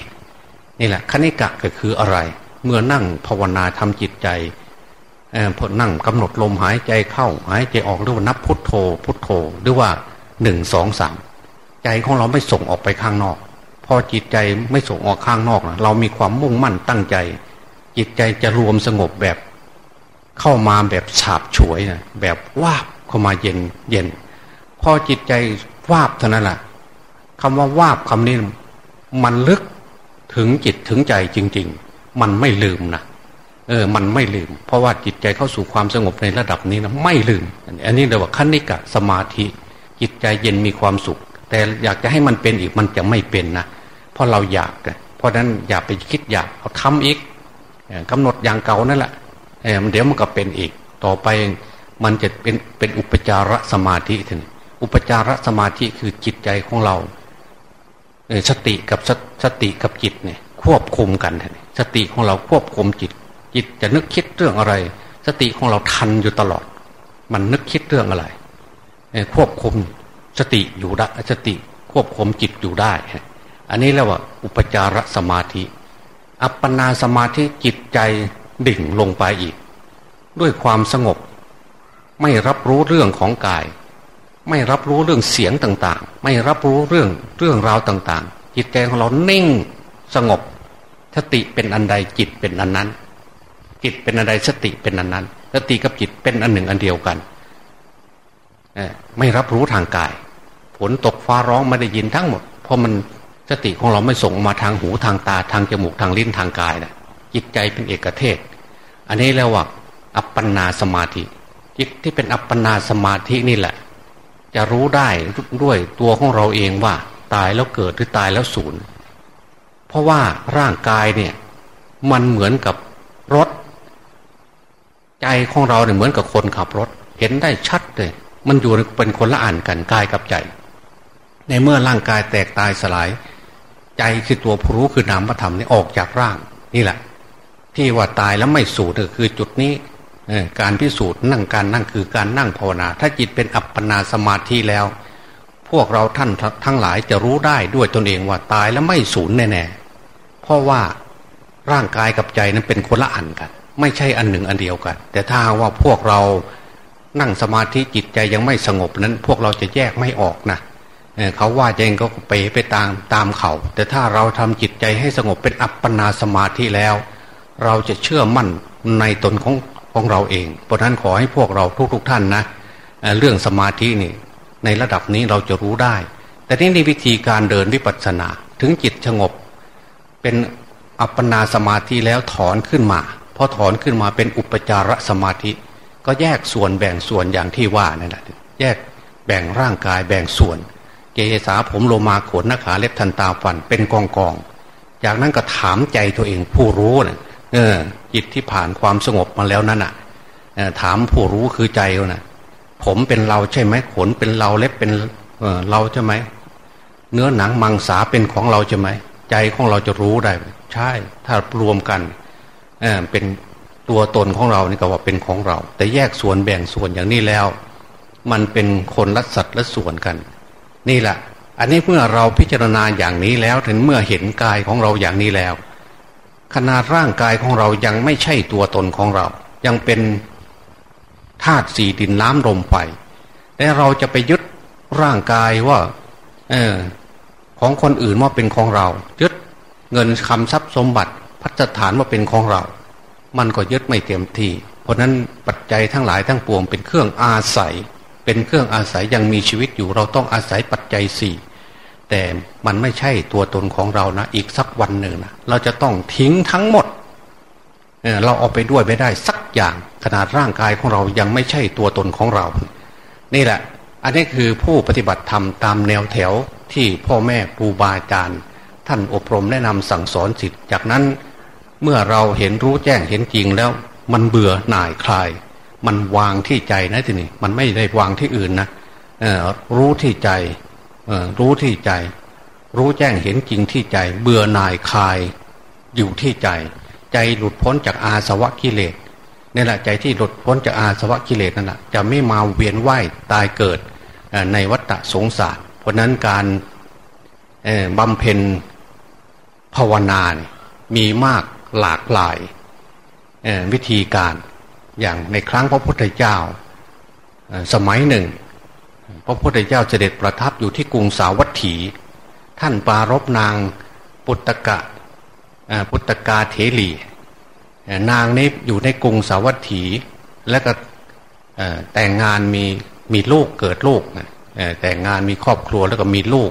นี่แหละคณิกะก็คืออะไร เมื่อนั่งภาวนาทำจิตใจพอนั่งกำหนดลมหายใจเข้าหายใจออกหรือว่านับพุทโธ พุทโธหรือว่าหนึ่งสองสามใจของเราไม่ส่งออกไปข้างนอก อจิตใจไม่ส่งออกข้างนอกนะเรามีความมุ่งมั่นตั้งใจ จิตใจจะรวมสงบแบบ เข้ามาแบบฉาบฉวยนะแบบวาบเข้ามาเย็นเย็น พอจิตใจวาบเท่านั้นแหละคำว่าวาบคำนี้มันลึกถึงจิตถึงใจจริง ๆ มันไม่ลืมนะเออ มันไม่ลืม เพราะว่าจิตใจเข้าสู่ความสงบในระดับนี้นะไม่ลืม อันนี้เรียกว่าคณิกะสมาธิ จิตใจเย็นมีความสุข แต่อยากจะให้มันเป็นอีกมันจะไม่เป็นนะ เพราะเราอยากเพราะนั้นอย่าไปคิดอยากเอาทำอีกกำหนดอย่างเก่านั่นแหละเดี๋ยวมันก็เป็นอีก ต่อไปมันจะเป็นเป็นอุปจารสมาธิถึงอุปจารสมาธิคือจิตใจของเราสติกับสติกับจิตเนี่ยควบคุมกันสติของเราควบคุมจิต จิตจะนึกคิดเรื่องอะไร สติของเราทันอยู่ตลอด มันนึกคิดเรื่องอะไรควบคุมสติอยู่ได้สติควบคุมจิตอยู่ได้ อันนี้เรียกว่าอุปจารสมาธิ อัปปนาสมาธิจิตใจดิ่งลงไปอีก ด้วยความสงบ ไม่รับรู้เรื่องของกาย ไม่รับรู้เรื่องเสียงต่างๆ ไม่รับรู้เรื่องเรื่องราวต่างๆ จิตใจของเรานิ่งสงบสติเป็นอันใดจิตเป็นอันนั้น จิตเป็นอันใดสติเป็นอันนั้น สติกับจิตเป็นอันหนึ่งอันเดียวกันไม่รับรู้ทางกายฝนตกฟ้าร้องไม่ได้ยินทั้งหมด เพราะมัน สติของเราไม่ส่งมาทางหูทางตาทางจมูกทางลิ้นทางกายนะจิตใจเป็นเอกเทศ อันนี้เรียกว่าอัปปนาสมาธิ จิตที่เป็นอัปปนาสมาธินี่แหละ จะรู้ได้ด้วยตัวของเราเองว่า ตายแล้วเกิดหรือตายแล้วสูญเพราะว่าร่างกายเนี่ยมันเหมือนกับรถ ใจของเราเนี่ยเหมือนกับคนขับรถ เห็นได้ชัดเลย มันอยู่เป็นคนละอ่านกันกายกับใจ ในเมื่อร่างกายแตกตายสลาย ใจคือตัวผู้รู้คือนามธรรมนี่ออกจากร่างนี่แหละ ที่ว่าตายแล้วไม่สูญคือจุดนี้การพิสูจน์นั่งการนั่งคือการนั่งภาวนา ถ้าจิตเป็นอัปปนาสมาธิแล้ว พวกเราท่านทั้งหลายจะรู้ได้ด้วยตนเองว่าตายแล้วไม่สูญแน่ๆเพราะว่าร่างกายกับใจนั้นเป็นคนละอันกัน ไม่ใช่อันหนึ่งอันเดียวกัน แต่ถ้าว่าพวกเรานั่งสมาธิจิตใจยังไม่สงบนั้น พวกเราจะแยกไม่ออกนะ เขาว่าเองก็ไปไปตามตามเขา แต่ถ้าเราทำจิตใจให้สงบเป็นอัปปนาสมาธิแล้ว เราจะเชื่อมั่นในตนของของเราเอง เพราะนั้นขอให้พวกเราทุกๆทท่านนะเรื่องสมาธินี่ในระดับนี้เราจะรู้ได้ แต่นี่ในวิธีการเดินวิปัสสนาถึงจิตสงบ เป็นอัปปนาสมาธิแล้วถอนขึ้นมาพอถอนขึ้นมาเป็นอุปจารสมาธิ ก็แยกส่วนแบ่งส่วนอย่างที่ว่านั่นแหละแยกแบ่งร่างกายแบ่งส่วน สาผมโลมาขนหน้าขาเล็บทันตาฟันเป็นกองกองจากนั้นก็ถามใจตัวเองผู้รู้นะเออจิตที่ผ่านความสงบมาแล้วนั่นอะถามผู้รู้คือใจนะผมเป็นเราใช่ไหมขนเป็นเราเล็บเป็นเออเราใช่ไหมเนื้อหนังมังสาเป็นของเราใช่ไหมใจของเราจะรู้ได้ ใช่ ถ้ารวมกันเออเป็นตัวตนของเรานี่ก็ว่าเป็นของเรา แต่แยกส่วนแบ่งส่วนอย่างนี้แล้ว มันเป็นคนละสัตว์ละส่วนกัน นี่แหละอันนี้เมื่อเราพิจารณาอย่างนี้แล้วถึงเมื่อเห็นกายของเราอย่างนี้แล้ว ขนาดร่างกายของเรายังไม่ใช่ตัวตนของเรา ยังเป็นธาตุสี่ดินน้ำลมไฟแต่เราจะไปยึดร่างกายว่า เออ ของคนอื่นว่าเป็นของเรา ยึดเงินคำทรัพย์สมบัติพัฒฐานว่าเป็นของเรา มันก็ยึดไม่เต็มที่ เพราะนั้นปัจจัยทั้งหลายทั้งปวงเป็นเครื่องอาศัย เป็นเครื่องอาศัยยังมีชีวิตอยู่เราต้องอาศัยปัจจัยสี่แต่มันไม่ใช่ตัวตนของเรานะ อีกสักวันหนึ่งนะเราจะต้องทิ้งทั้งหมดเราเอาไปด้วยไม่ได้สักอย่างขนาดร่างกายของเรายังไม่ใช่ตัวตนของเรา นี่แหละ อันนี้คือผู้ปฏิบัติธรรมตามแนวแถวที่พ่อแม่ครูบาอาจารย์ท่านอบรมแนะนำสั่งสอนสิทธิ์จากนั้น เมื่อเราเห็นรู้แจ้งเห็นจริงแล้ว มันเบื่อหน่ายคลาย มันวางที่ใจนะทีนี้มันไม่ได้วางที่อื่นนะรู้ที่ใจรู้ที่ใจ รู้แจ้งเห็นจริงที่ใจ เบื่อหน่ายคลายอยู่ที่ใจ ใจหลุดพ้นจากอาสวะกิเลสนี่แหละใจที่หลุดพ้นจากอาสวะกิเลสนั่นแหละจะไม่มาเวียนว่ายตายเกิดในวัฏสงสาร เพราะนั้นการบำเพ็ญภาวนามีมากหลากหลายวิธีการ อย่างในครั้งพระพุทธเจ้าสมัยหนึ่ง พระพุทธเจ้าเสด็จประทับอยู่ที่กรุงสาวัตถี ท่านปารบนางปุตตะปุตตกาเทลีนางนี้อยู่ในกรุงสาวัตถี และก็แต่งงานมีมีลูกเกิดลูกแต่งงานมีครอบครัวแล้วก็มีลูก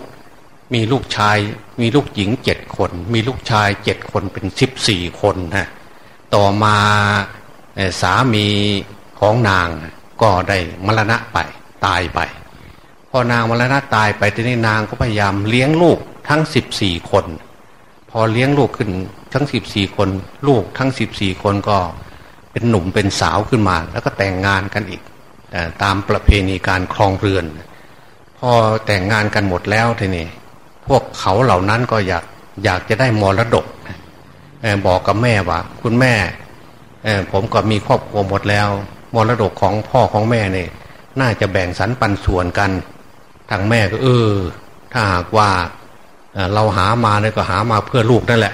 มีลูกชาย มีลูกหญิงเจ็ดคน มีลูกชายเจ็ดคนเป็นสิบสี่คนฮะต่อมา สามีของนางก็ได้มรณะไปตายไป พอนางมรณะตายไปทีนี้นางก็พยายามเลี้ยงลูกทั้งสิบสี่คน พอเลี้ยงลูกขึ้นทั้งสิบสี่คน ลูกทั้งสิบสี่คนก็เป็นหนุ่มเป็นสาวขึ้นมา แล้วก็แต่งงานกันอีกตามประเพณีการครองเรือน พอแต่งงานกันหมดแล้วทีนี้พวกเขาเหล่านั้นก็อยากอยากจะได้มรดกบอกกับแม่ว่า คุณแม่ ผมก็มีครอบครัวหมดแล้ว มรดกของพ่อของแม่เนี่ยน่าจะแบ่งสรรปันส่วนกันทางแม่ก็เออ ถ้าหากว่าเราหามาเนี่ยก็หามาเพื่อลูกนั่นแหละ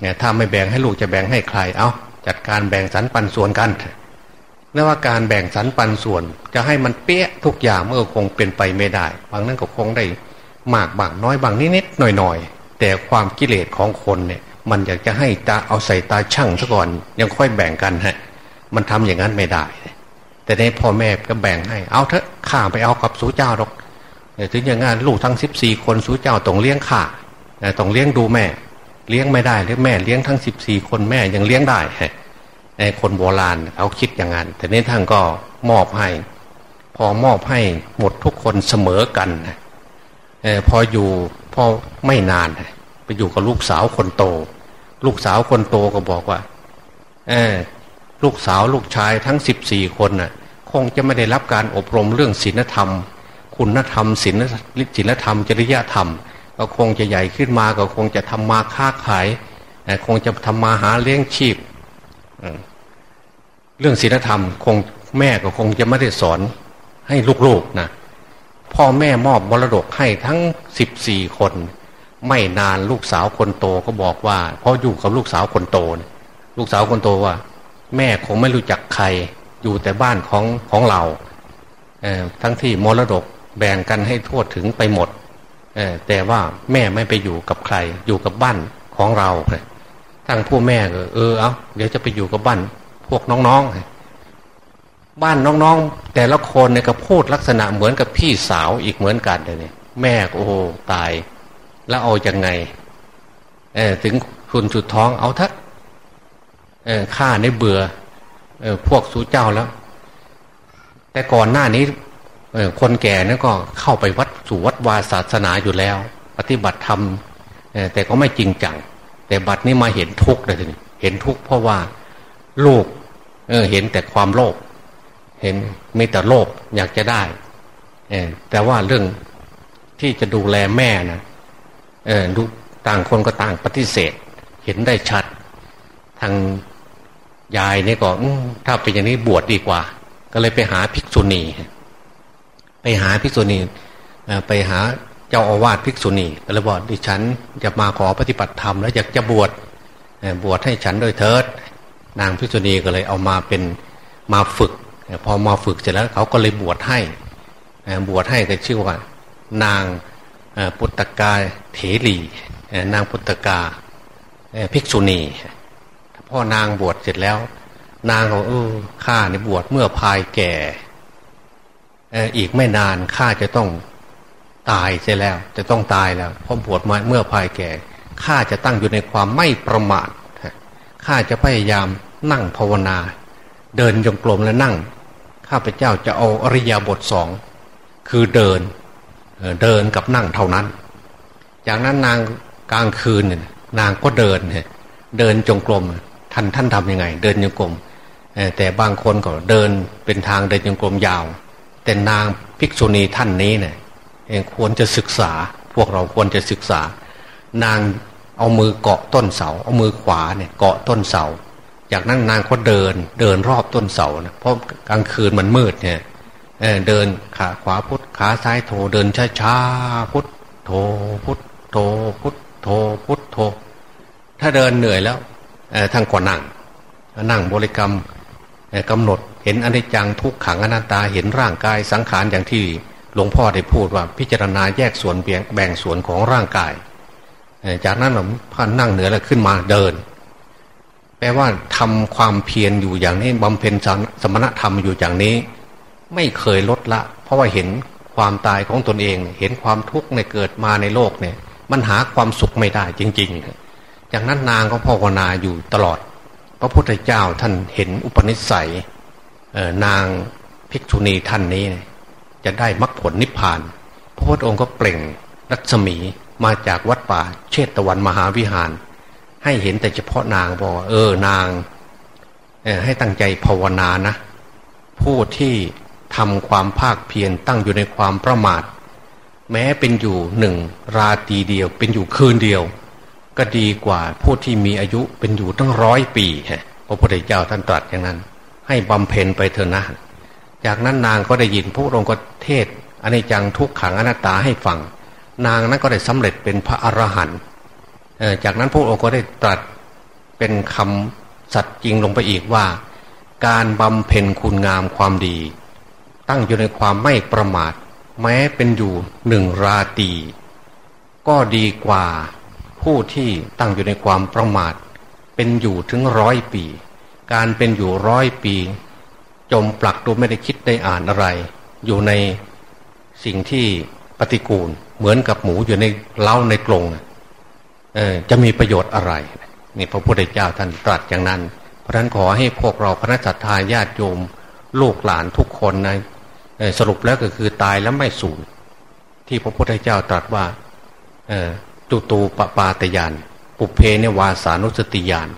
เนี่ยถ้าไม่แบ่งให้ลูกจะแบ่งให้ใครเอาจัดการแบ่งสรรปันส่วนกันนว่าการแบ่งสรรปันส่วน จะให้มันเปี้ยทุกอย่างเมื่อคงเป็นไปไม่ได้บางนั้นก็คงได้มากบางน้อยบางนิดๆหน่อยๆแต่ความกิเลสของคนเนี่ย มันอยากจะให้ตาเอาใส่ตาช่างซะก่อน ยังค่อยแบ่งกันฮะ มันทำอย่างนั้นไม่ได้ แต่ในพ่อแม่ก็แบ่งให้ เอาเถอะข้าไปเอากับสูเจ้าหรอกถึงอย่างงั้นลูกทั้งสิบสี่คนสูเจ้าต้องเลี้ยงข้าต้องเลี้ยงดูแม่ เลี้ยงไม่ได้หรือแม่เลี้ยงทั้งสิบสี่คนแม่ยังเลี้ยงได้ไอ้คนโบราณเขาคิดอย่างนั้นแต่นี้ท่านก็มอบให้ พอมอบให้หมดทุกคนเสมอกันอพออยู่พอไม่นาน ไปอยู่กับลูกสาวคนโต ลูกสาวคนโตก็บอกว่า เออลูกสาวลูกชายทั้งสิบสี่คนน่ะ คงจะไม่ได้รับการอบรมเรื่องศีลธรรม คุณธรรมศีลศีลธรรม จริยธรรม ก็คงจะใหญ่ขึ้นมาก็คงจะทำมาค้าขายคงจะทำมาหาเลี้ยงชีพเรื่องศีลธรรม คงแม่ก็คงจะไม่ได้สอนให้ลูกๆนะพ่อแม่มอบมรดกให้ทั้งสิบสี่คน ไม่นานลูกสาวคนโตก็บอกว่าเพออยู่กับลูกสาวคนโตลูกสาวคนโตว่า แม่คงไม่รู้จักใคร อยู่แต่บ้านของของเราทั้งที่มรดกแบ่งกันให้ทั่วถึงไปหมดแต่ว่าแม่ไม่ไปอยู่กับใคร อยู่กับบ้านของเราทั้งผู้แม่ก็เออเอาเดี๋ยวจะไปอยู่กับบ้านพวกน้องๆบ้านน้องๆ แต่ละคนเนี่ยก็พูดลักษณะเหมือนกับพี่สาวอีกเหมือนกันเลยแม่โอ้ตาย แล้วเอาอยัางไงเออถึงคุณจุดท้องเอาทักเออข้าในเบื่อเออพวกสูเจ้าแล้ว แต่ก่อนหน้านี้เออคนแก่นี่ก็เข้าไปวัดสู่วัดวาศาสนาอยู่แล้ว ปฏิบัติธรรมแต่ก็ไม่จริงจัง แต่บัดนี้มาเห็นทุกข์เลยทีนี้เห็นทุกข์เพราะว่าลูกเออเห็นแต่ความโลภเห็นมีแต่โลภอยากจะได้เออแต่ว่าเรื่องที่จะดูแลแม่นะ เออดูต่างคนก็ต่างปฏิเสธ เห็นได้ชัด ทางยายนี่ก็ถ้าเป็นอย่างนี้บวชดดีกว่า ก็เลยไปหาภิกษุณีไปหาภิกษุณีไปหาเจ้าอาวาสภิกษุณีก็เลยบอกดิฉันจะมาขอปฏิบัติธรรมแล้วอยากจะบวชบวชให้ฉันโดยเถิด นางพิษุณีก็เลยเอามาเป็นมาฝึก พอมาฝึกเสร็จแล้วเขาก็เลยบวชให้บวชให้ก็ชื่อว่า นาง ปุตตกาเถรีนางปุตตกาภิกษุณีพ่อนางบวชเสร็จแล้ว นางบอกเออข้าในบวชเมื่อพายแก่อีกไม่นานข้าจะต้องตายเสียแล้ว จะต้องตายแล้วพอบวชมาเมื่อพายแก่ข้าจะตั้งอยู่ในความไม่ประมาทข้าจะพยายามนั่งภาวนา เดินจงกรมและนั่ง ข้าพเจ้าจะเอาอริยบทสองคือเดิน เดินกับนั่งเท่านั้น จากนั้นนางกลางคืนนางก็เดินเดินจงกรมท่านท่านทำยังไง เดินจงกรมแต่บางคนก็เดินเป็นทางเดินจงกรมยาว แต่นางภิกษุณีท่านนี้เนี่ยควรจะศึกษา พวกเราควรจะศึกษา นางเอามือเกาะต้นเสา เอามือขวาเนี่ยเกาะต้นเสา จากนั้นนางก็เดินเดินรอบต้นเสานะเพราะกลางคืนมันมืดเนี่ย เเดินขาขวาพุทธขาซ้ายโถเดินช้าช้าพุทโถพุทโถพุทโถพุทโถถ้าเดินเหนื่อยแล้วทางก่อนนั่งนั่งบริกรรมกำหนดเห็นอนิจจังทุกขังอนัตตาเห็นร่างกายสังขารอย่างที่หลวงพ่อได้พูดว่าพิจารณาแยกส่วนแบ่งส่วนของร่างกาย จากนั้นผมพันนั่งเหนือแล้วขึ้นมาเดิน แปลว่าทำความเพียรอยู่อย่างนี้บำเพ็ญสมณธรรมอยู่อย่างนี้ ไม่เคยลดละ เพราะว่าเห็นความตายของตนเอง เห็นความทุกข์ในเกิดมาในโลกเนี่ย มันหาความสุขไม่ได้จริงๆจากนั้นนางก็ภาวนาอยู่ตลอด พระพุทธเจ้าท่านเห็นอุปนิสัยนางภิกษุณีท่านนี้ จะได้มรรคผลนิพพาน พระพุทธองค์ก็เปล่งรัศมีมาจากวัดป่า เชตตะวันมหาวิหาร ให้เห็นแต่เฉพาะนางบอกเออนางให้ตั้งใจภาวนานะ ผู้ที่ ทำความภาคเพียรตั้งอยู่ในความประมาท แม้เป็นอยู่หนึ่งราตีเดียว เป็นอยู่คืนเดียว ก็ดีกว่าผู้ที่มีอายุเป็นอยู่ตั้งร้อยปีพระพุทธเจ้าท่านตรัสอย่างนั้น ให้บำเพ็ญไปเถอะนะจากนั้นนางก็ได้ยินพระองค์ก็เทศอนิจจังทุกขังอนัตตาให้ฟัง นางนั้นก็ได้สำเร็จเป็นพระอรหันต์จากนั้นพระองค์ก็ได้ตรัสเป็นคำสัตย์จริงลงไปอีกว่า การบำเพ็ญคุณงามความดี ตั้งอยู่ในความไม่ประมาท แม้เป็นอยู่หนึ่งราตี ก็ดีกว่าผู้ที่ตั้งอยู่ในความประมาท เป็นอยู่ถึงร้อยปี การเป็นอยู่ร้อยปี จมปลักดูไม่ได้คิดได้อ่านอะไร อยู่ในสิ่งที่ปฏิกูล เหมือนกับหมูอยู่ในเล้าในกรงจะมีประโยชน์อะไรนี่พระพุทธเจ้าท่านตรัสอย่างนั้น เพราะนั้นขอให้พวกเราคณะสัตยาญาติโยม ลูกหลานทุกคนนะสรุปแล้วก็คือตายแล้วไม่สูญที่พระพุทธเจ้าตรัสว่าตุตูปปาตยาน ปุเพเนวาสานุสติยาน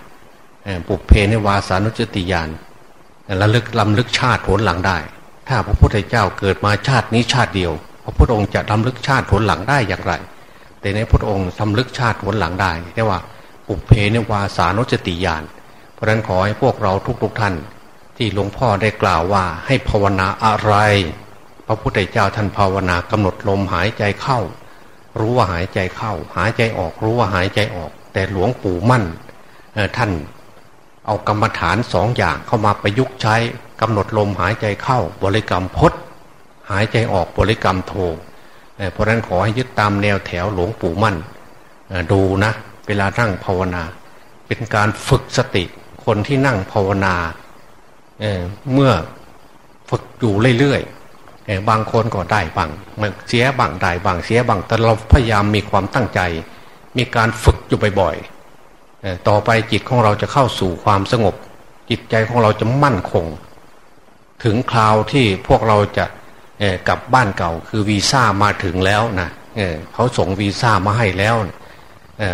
ปุเพเนวาสานุสติยานระลึกลำลึกชาติผลหลังได้ ถ้าพระพุทธเจ้าเกิดมาชาตินี้ชาติเดียว พระพุทธองค์จะลำลึกชาติผลหลังได้อย่างไร แต่ในพระองค์ลำลึกชาติผลหลังได้แต่ว่าปุเพเนวาสานุสติยาน เพราะนั้นขอให้พวกเราทุกๆทท่าน ที่หลวงพ่อได้กล่าวว่าให้ภาวนาอะไร พระพุทธเจ้าท่านภาวนากำหนดลมหายใจเข้า รู้ว่าหายใจเข้า หายใจออกรู้ว่าหายใจออก แต่หลวงปู่มั่นท่านเอากรรมฐานสองอย่างเข้ามาประยุกต์ใช้กำหนดลมหายใจเข้าบริกรรมพดหายใจออกบริกรรมโทเพราะนั้นขอให้ยึดตามแนวแถวหลวงปู่มั่นดูนะ เวลานั่งภาวนา เป็นการฝึกสติคนที่นั่งภาวนา เเมื่อฝึกอยู่เรื่อยๆบางคนก็ได้บางเสียบางได้บางเสียบางแต่เราพยายามมีความตั้งใจ มีการฝึกอยู่บ่อยๆต่อไปจิตของเราจะเข้าสู่ความสงบ จิตใจของเราจะมั่นคง ถึงคราวที่พวกเราจะกลับบ้านเก่าคือวีซ่ามาถึงแล้วนะเเขาส่งวีซ่ามาให้แล้วนะ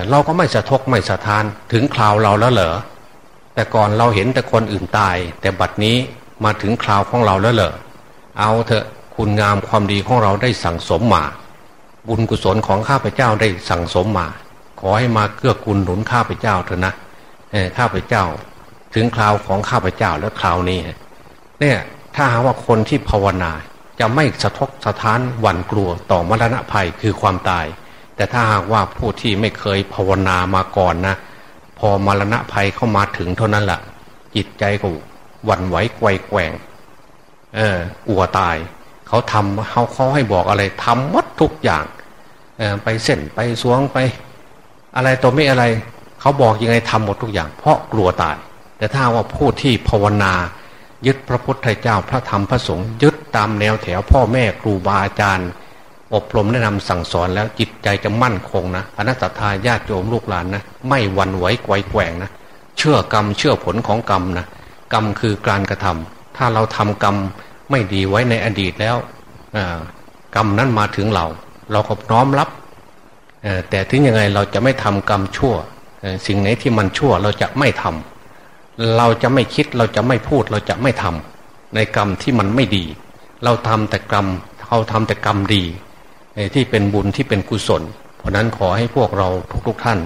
เราก็ไม่สะทกไม่สะทานถึงคราวเราแล้วเหรอ แต่ก่อนเราเห็นแต่คนอื่นตาย แต่บัดนี้มาถึงคราวของเราแล้วเหรอเอาเถอะคุณงามความดีของเราได้สั่งสมมา บุญกุศลของข้าพเจ้าได้สั่งสมมา ขอให้มาเกื้อกูลหนุนข้าพเจ้าเถอะนะข้าพเจ้า ถึงคราวของข้าพเจ้าแล้วคราวนี้เนี่ยถ้าหาว่าคนที่ภาวนาจะไม่สะทกสะท้านหวั่นกลัวต่อมรณะภัยคือความตาย แต่ถ้าหากว่าผู้ที่ไม่เคยภาวนามาก่อนนะ พอมรณะภัยเข้ามาถึงเท่านั้นแหละจิตใจก็หวั่นไหวไกวแกว่งเออกลัวตาย เขาทำเขาเขาให้บอกอะไรทำวัดทุกอย่างเออไปเส้นไปสวงไป อะไรตัวไม่อะไร เขาบอกยังไงทำหมดทุกอย่าง เพราะกลัวตาย แต่ถ้าว่าผู้ที่ภาวนา ยึดพระพุทธเจ้าพระธรรมพระสงฆ์ยึดตามแนวแถวพ่อแม่ครูบาอาจารย์ อบรมแนะนำสั่งสอนแล้วจิตใจจะมั่นคงนะอนัตตาญาติโยมลูกหลานนะไม่หวั่นไหวไกวแกว่งนะเชื่อกรรมเชื่อผลของกรรมนะกรรมคือการกระทำถ้าเราทำกรรมไม่ดีไว้ในอดีตแล้วกรรมนั้นมาถึงเรา เราก็น้อมรับแต่ถึงยังไงเราจะไม่ทำกรรมชั่วสิ่งไหนที่มันชั่วเราจะไม่ทำเราจะไม่คิดเราจะไม่พูดเราจะไม่ทำในกรรมที่มันไม่ดี เราทำแต่กรรมเราทำแต่กรรมดี ที่เป็นบุญที่เป็นกุศล เพราะนั้นขอให้พวกเราทุกๆท่าน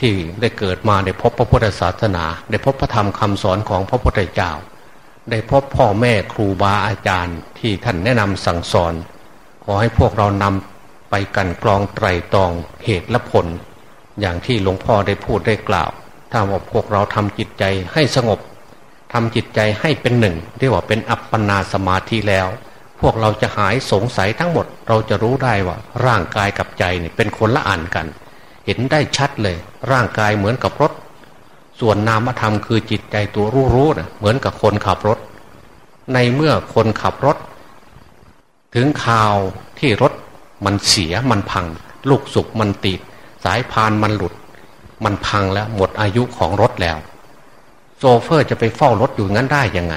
ที่ได้เกิดมาได้พบพระพุทธศาสนา ได้พบพระธรรมคำสอนของพระพุทธเจ้า ได้พบพ่อแม่ครูบาอาจารย์ที่ท่านแนะนำสั่งสอน ขอให้พวกเรานำไปกันกรองไตรตรองเหตุและผล อย่างที่หลวงพ่อได้พูดได้กล่าว ถ้าว่าพวกเราทำจิตใจให้สงบทำจิตใจให้เป็นหนึ่งเรียกว่าเป็นอัปปนาสมาธิแล้ว พวกเราจะหายสงสัยทั้งหมด เราจะรู้ได้ว่า ร่างกายกับใจเนี่ยเป็นคนละอันกัน เห็นได้ชัดเลย ร่างกายเหมือนกับรถ ส่วนนามธรรมคือจิตใจตัวรู้รู้นะเหมือนกับคนขับรถ ในเมื่อคนขับรถ ถึงข่าวที่รถมันเสียมันพัง ลูกสุกมันติด สายพานมันหลุด มันพังแล้วหมดอายุของรถแล้ว โซเฟอร์จะไปเฝ้ารถอยู่งั้นได้ยังไง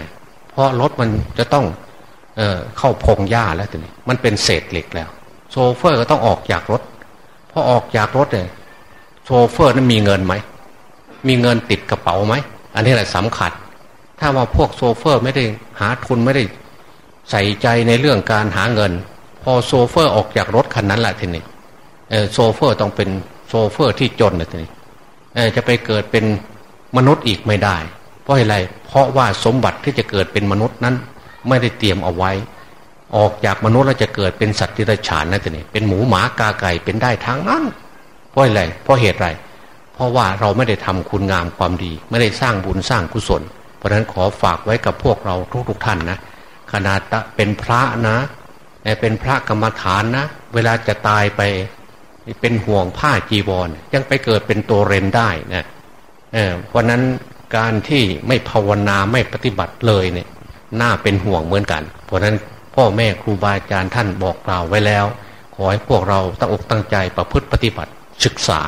เพราะรถมันจะต้อง เเข้าพงหญ้าแล้วทีนี้มันเป็นเศษเหล็กแล้ว โซเฟอร์ก็ต้องออกจากรถพอออกจากรถเนี่ยโชเฟอร์นั้นมีเงินไหมมีเงินติดกระเป๋าไหมอันนี้แหละสำคัญ ถ้าว่าพวกโชเฟอร์ไม่ได้หาทุนไม่ได้ใส่ใจในเรื่องการหาเงิน พอโชเฟอร์ออกจากรถคันนั้นแหละทีนี้โชเฟอร์ต้องเป็นโชเฟอร์ที่จนเลยทีนี้จะไปเกิดเป็นมนุษย์อีกไม่ได้ เพราะอะไรเพราะว่าสมบัติที่จะเกิดเป็นมนุษย์นั้น ไม่ได้เตรียมเอาไว้ ออกจากมนุษย์แล้วจะเกิดเป็นสัตว์ที่ไรฉานนั่นทีนี้เป็นหมูหมากาไก่เป็นได้ทั้งนั้นเพราะอะไรเพราะเหตุไรเพราะว่าเราไม่ได้ทำคุณงามความดี ไม่ได้สร้างบุญสร้างกุศล เพราะฉะนั้นขอฝากไว้กับพวกเราทุกๆทท่านนะขนาดเป็นพระนะเป็นพระกรรมฐานนะ เวลาจะตายไปเป็นห่วงผ้าจีวร ยังไปเกิดเป็นตัวเรนได้นะเพราะนั้นการที่ไม่ภาวนาไม่ปฏิบัติเลยเนี่ย น่าเป็นห่วงเหมือนกัน เพราะนั้นพ่อแม่ครูบาอาจารย์ท่านบอกกล่าวไว้แล้ว ขอให้พวกเราตั้งอกตั้งใจประพฤติปฏิบัติ ศึกษา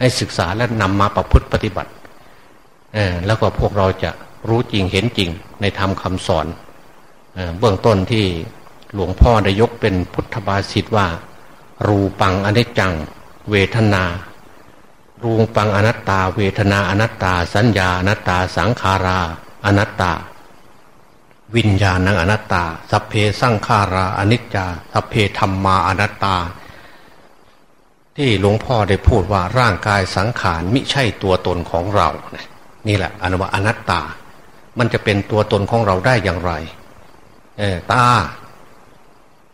ให้ศึกษาและนำมาประพฤติปฏิบัติแล้วก็พวกเราจะรู้จริงเห็นจริงในธรรมคาสอนเเบื้องต้นที่หลวงพ่อได้ยกเป็นพุทธบาษิตว่า รูปังอนิจจัง เวทนา รูปังอนัตตา เวทนาอนัตตา สัญญาอนัตตาสังขารา อนัตตา วิญญาณังอนัตตา สัพเพสังขาราอนิจจา สัพเพธรรมาอนัตตา ที่หลวงพ่อได้พูดว่าร่างกายสังขารมิใช่ตัวตนของเรา นี่แหละอนวะอนัตตา มันจะเป็นตัวตนของเราได้อย่างไรเออตา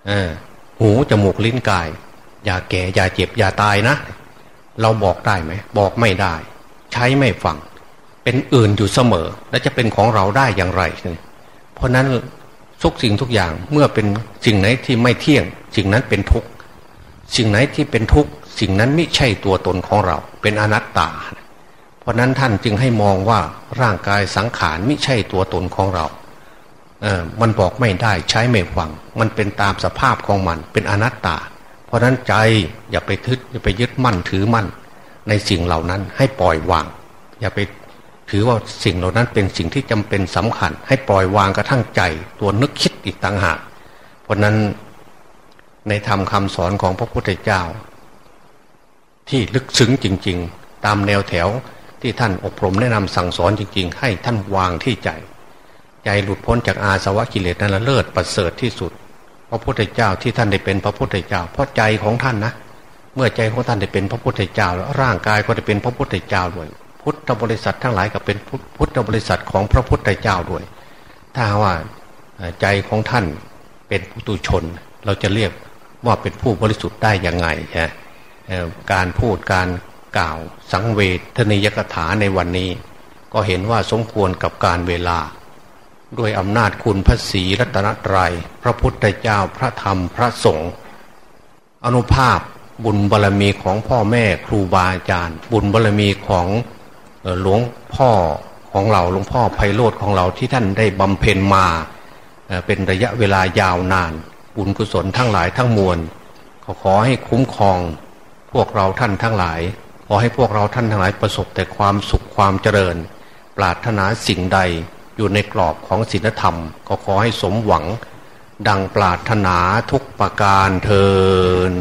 เออหูจมูกลิ้นกาย อย่าแก่อย่าเจ็บอย่าตายนะ เราบอกได้ไหม บอกไม่ได้ ใช้ไม่ฟัง เป็นอื่นอยู่เสมอ และจะเป็นของเราได้อย่างไรเพราะนั้นทุกสิ่งทุกอย่างเมื่อเป็นสิ่งไหนที่ไม่เที่ยง สิ่งนั้นเป็นทุกข์สิ่งไหนที่เป็นทุกข์สิ่งนั้นไม่ใช่ตัวตนของเรา เป็นอนัตตา เพราะนั้นท่านจึงให้มองว่าร่างกายสังขารไม่ใช่ตัวตนของเราเออมันบอกไม่ได้ใช้ไม่ฟัง มันเป็นตามสภาพของมัน เป็นอนัตตา เพราะนั้นใจอย่าไปทึดอย่าไปยึดมั่นถือมั่น ในสิ่งเหล่านั้นให้ปล่อยวาง อย่าไป ถือว่าสิ่งเหล่านั้นเป็นสิ่งที่จำเป็นสำคัญ ให้ปล่อยวางกระทั่งใจตัวนึกคิดอีกต่างหากเพราะนั้นในธรรมคาสอนของพระพุทธเจ้า ที่ลึกซึ้งจริง ๆ ตามแนวแถวที่ท่านอบรมแนะนำสั่งสอนจริง ๆ ให้ท่านวางที่ใจ ใจหลุดพ้นจากอาสวะกิเลสนั้นละเลิศประเสริฐที่สุด พระพุทธเจ้าที่ท่านได้เป็นพระพุทธเจ้า เพราะใจของท่านนะ เมื่อใจของท่านได้เป็นพระพุทธเจ้าแล้วร่างกายก็ได้เป็นพระพุทธเจ้าด้วย พุทธบริษัททั้งหลายก็เป็นพุทธบริษัทของพระพุทธเจ้าด้วย ถ้าว่าใจของท่านเป็นผู้ตุชน เราจะเรียกว่าเป็นผู้บริสุทธิ์ได้ยังไงฮะการพูดการกล่าวสังเวทนิยกถาในวันนี้ ก็เห็นว่าสมควรกับการเวลา ด้วยอำนาจคุณพระศรีรัตนตรยัย พระพุทธเจ้าพระธรรมพระสงฆ์อนุภาพบุญบารรมีของพ่อแม่ครูบาอาจารย์ บุญบารรมีของ หลวงพ่อของเราหลวงพ่อไพโรธของเราที่ท่านได้บำเพ็ญมาเป็นระยะเวลายาวนาน บุญกุศลทั้งหลายทั้งมวลขอขอให้คุ้มครองพวกเราท่านทั้งหลาย ขอให้พวกเราท่านทั้งหลายประสบแต่ความสุขความเจริญ ปรารถนาสิ่งใดอยู่ในกรอบของศีลธรรม ก็ขอให้สมหวัง ดังปรารถนาทุกประการเทิน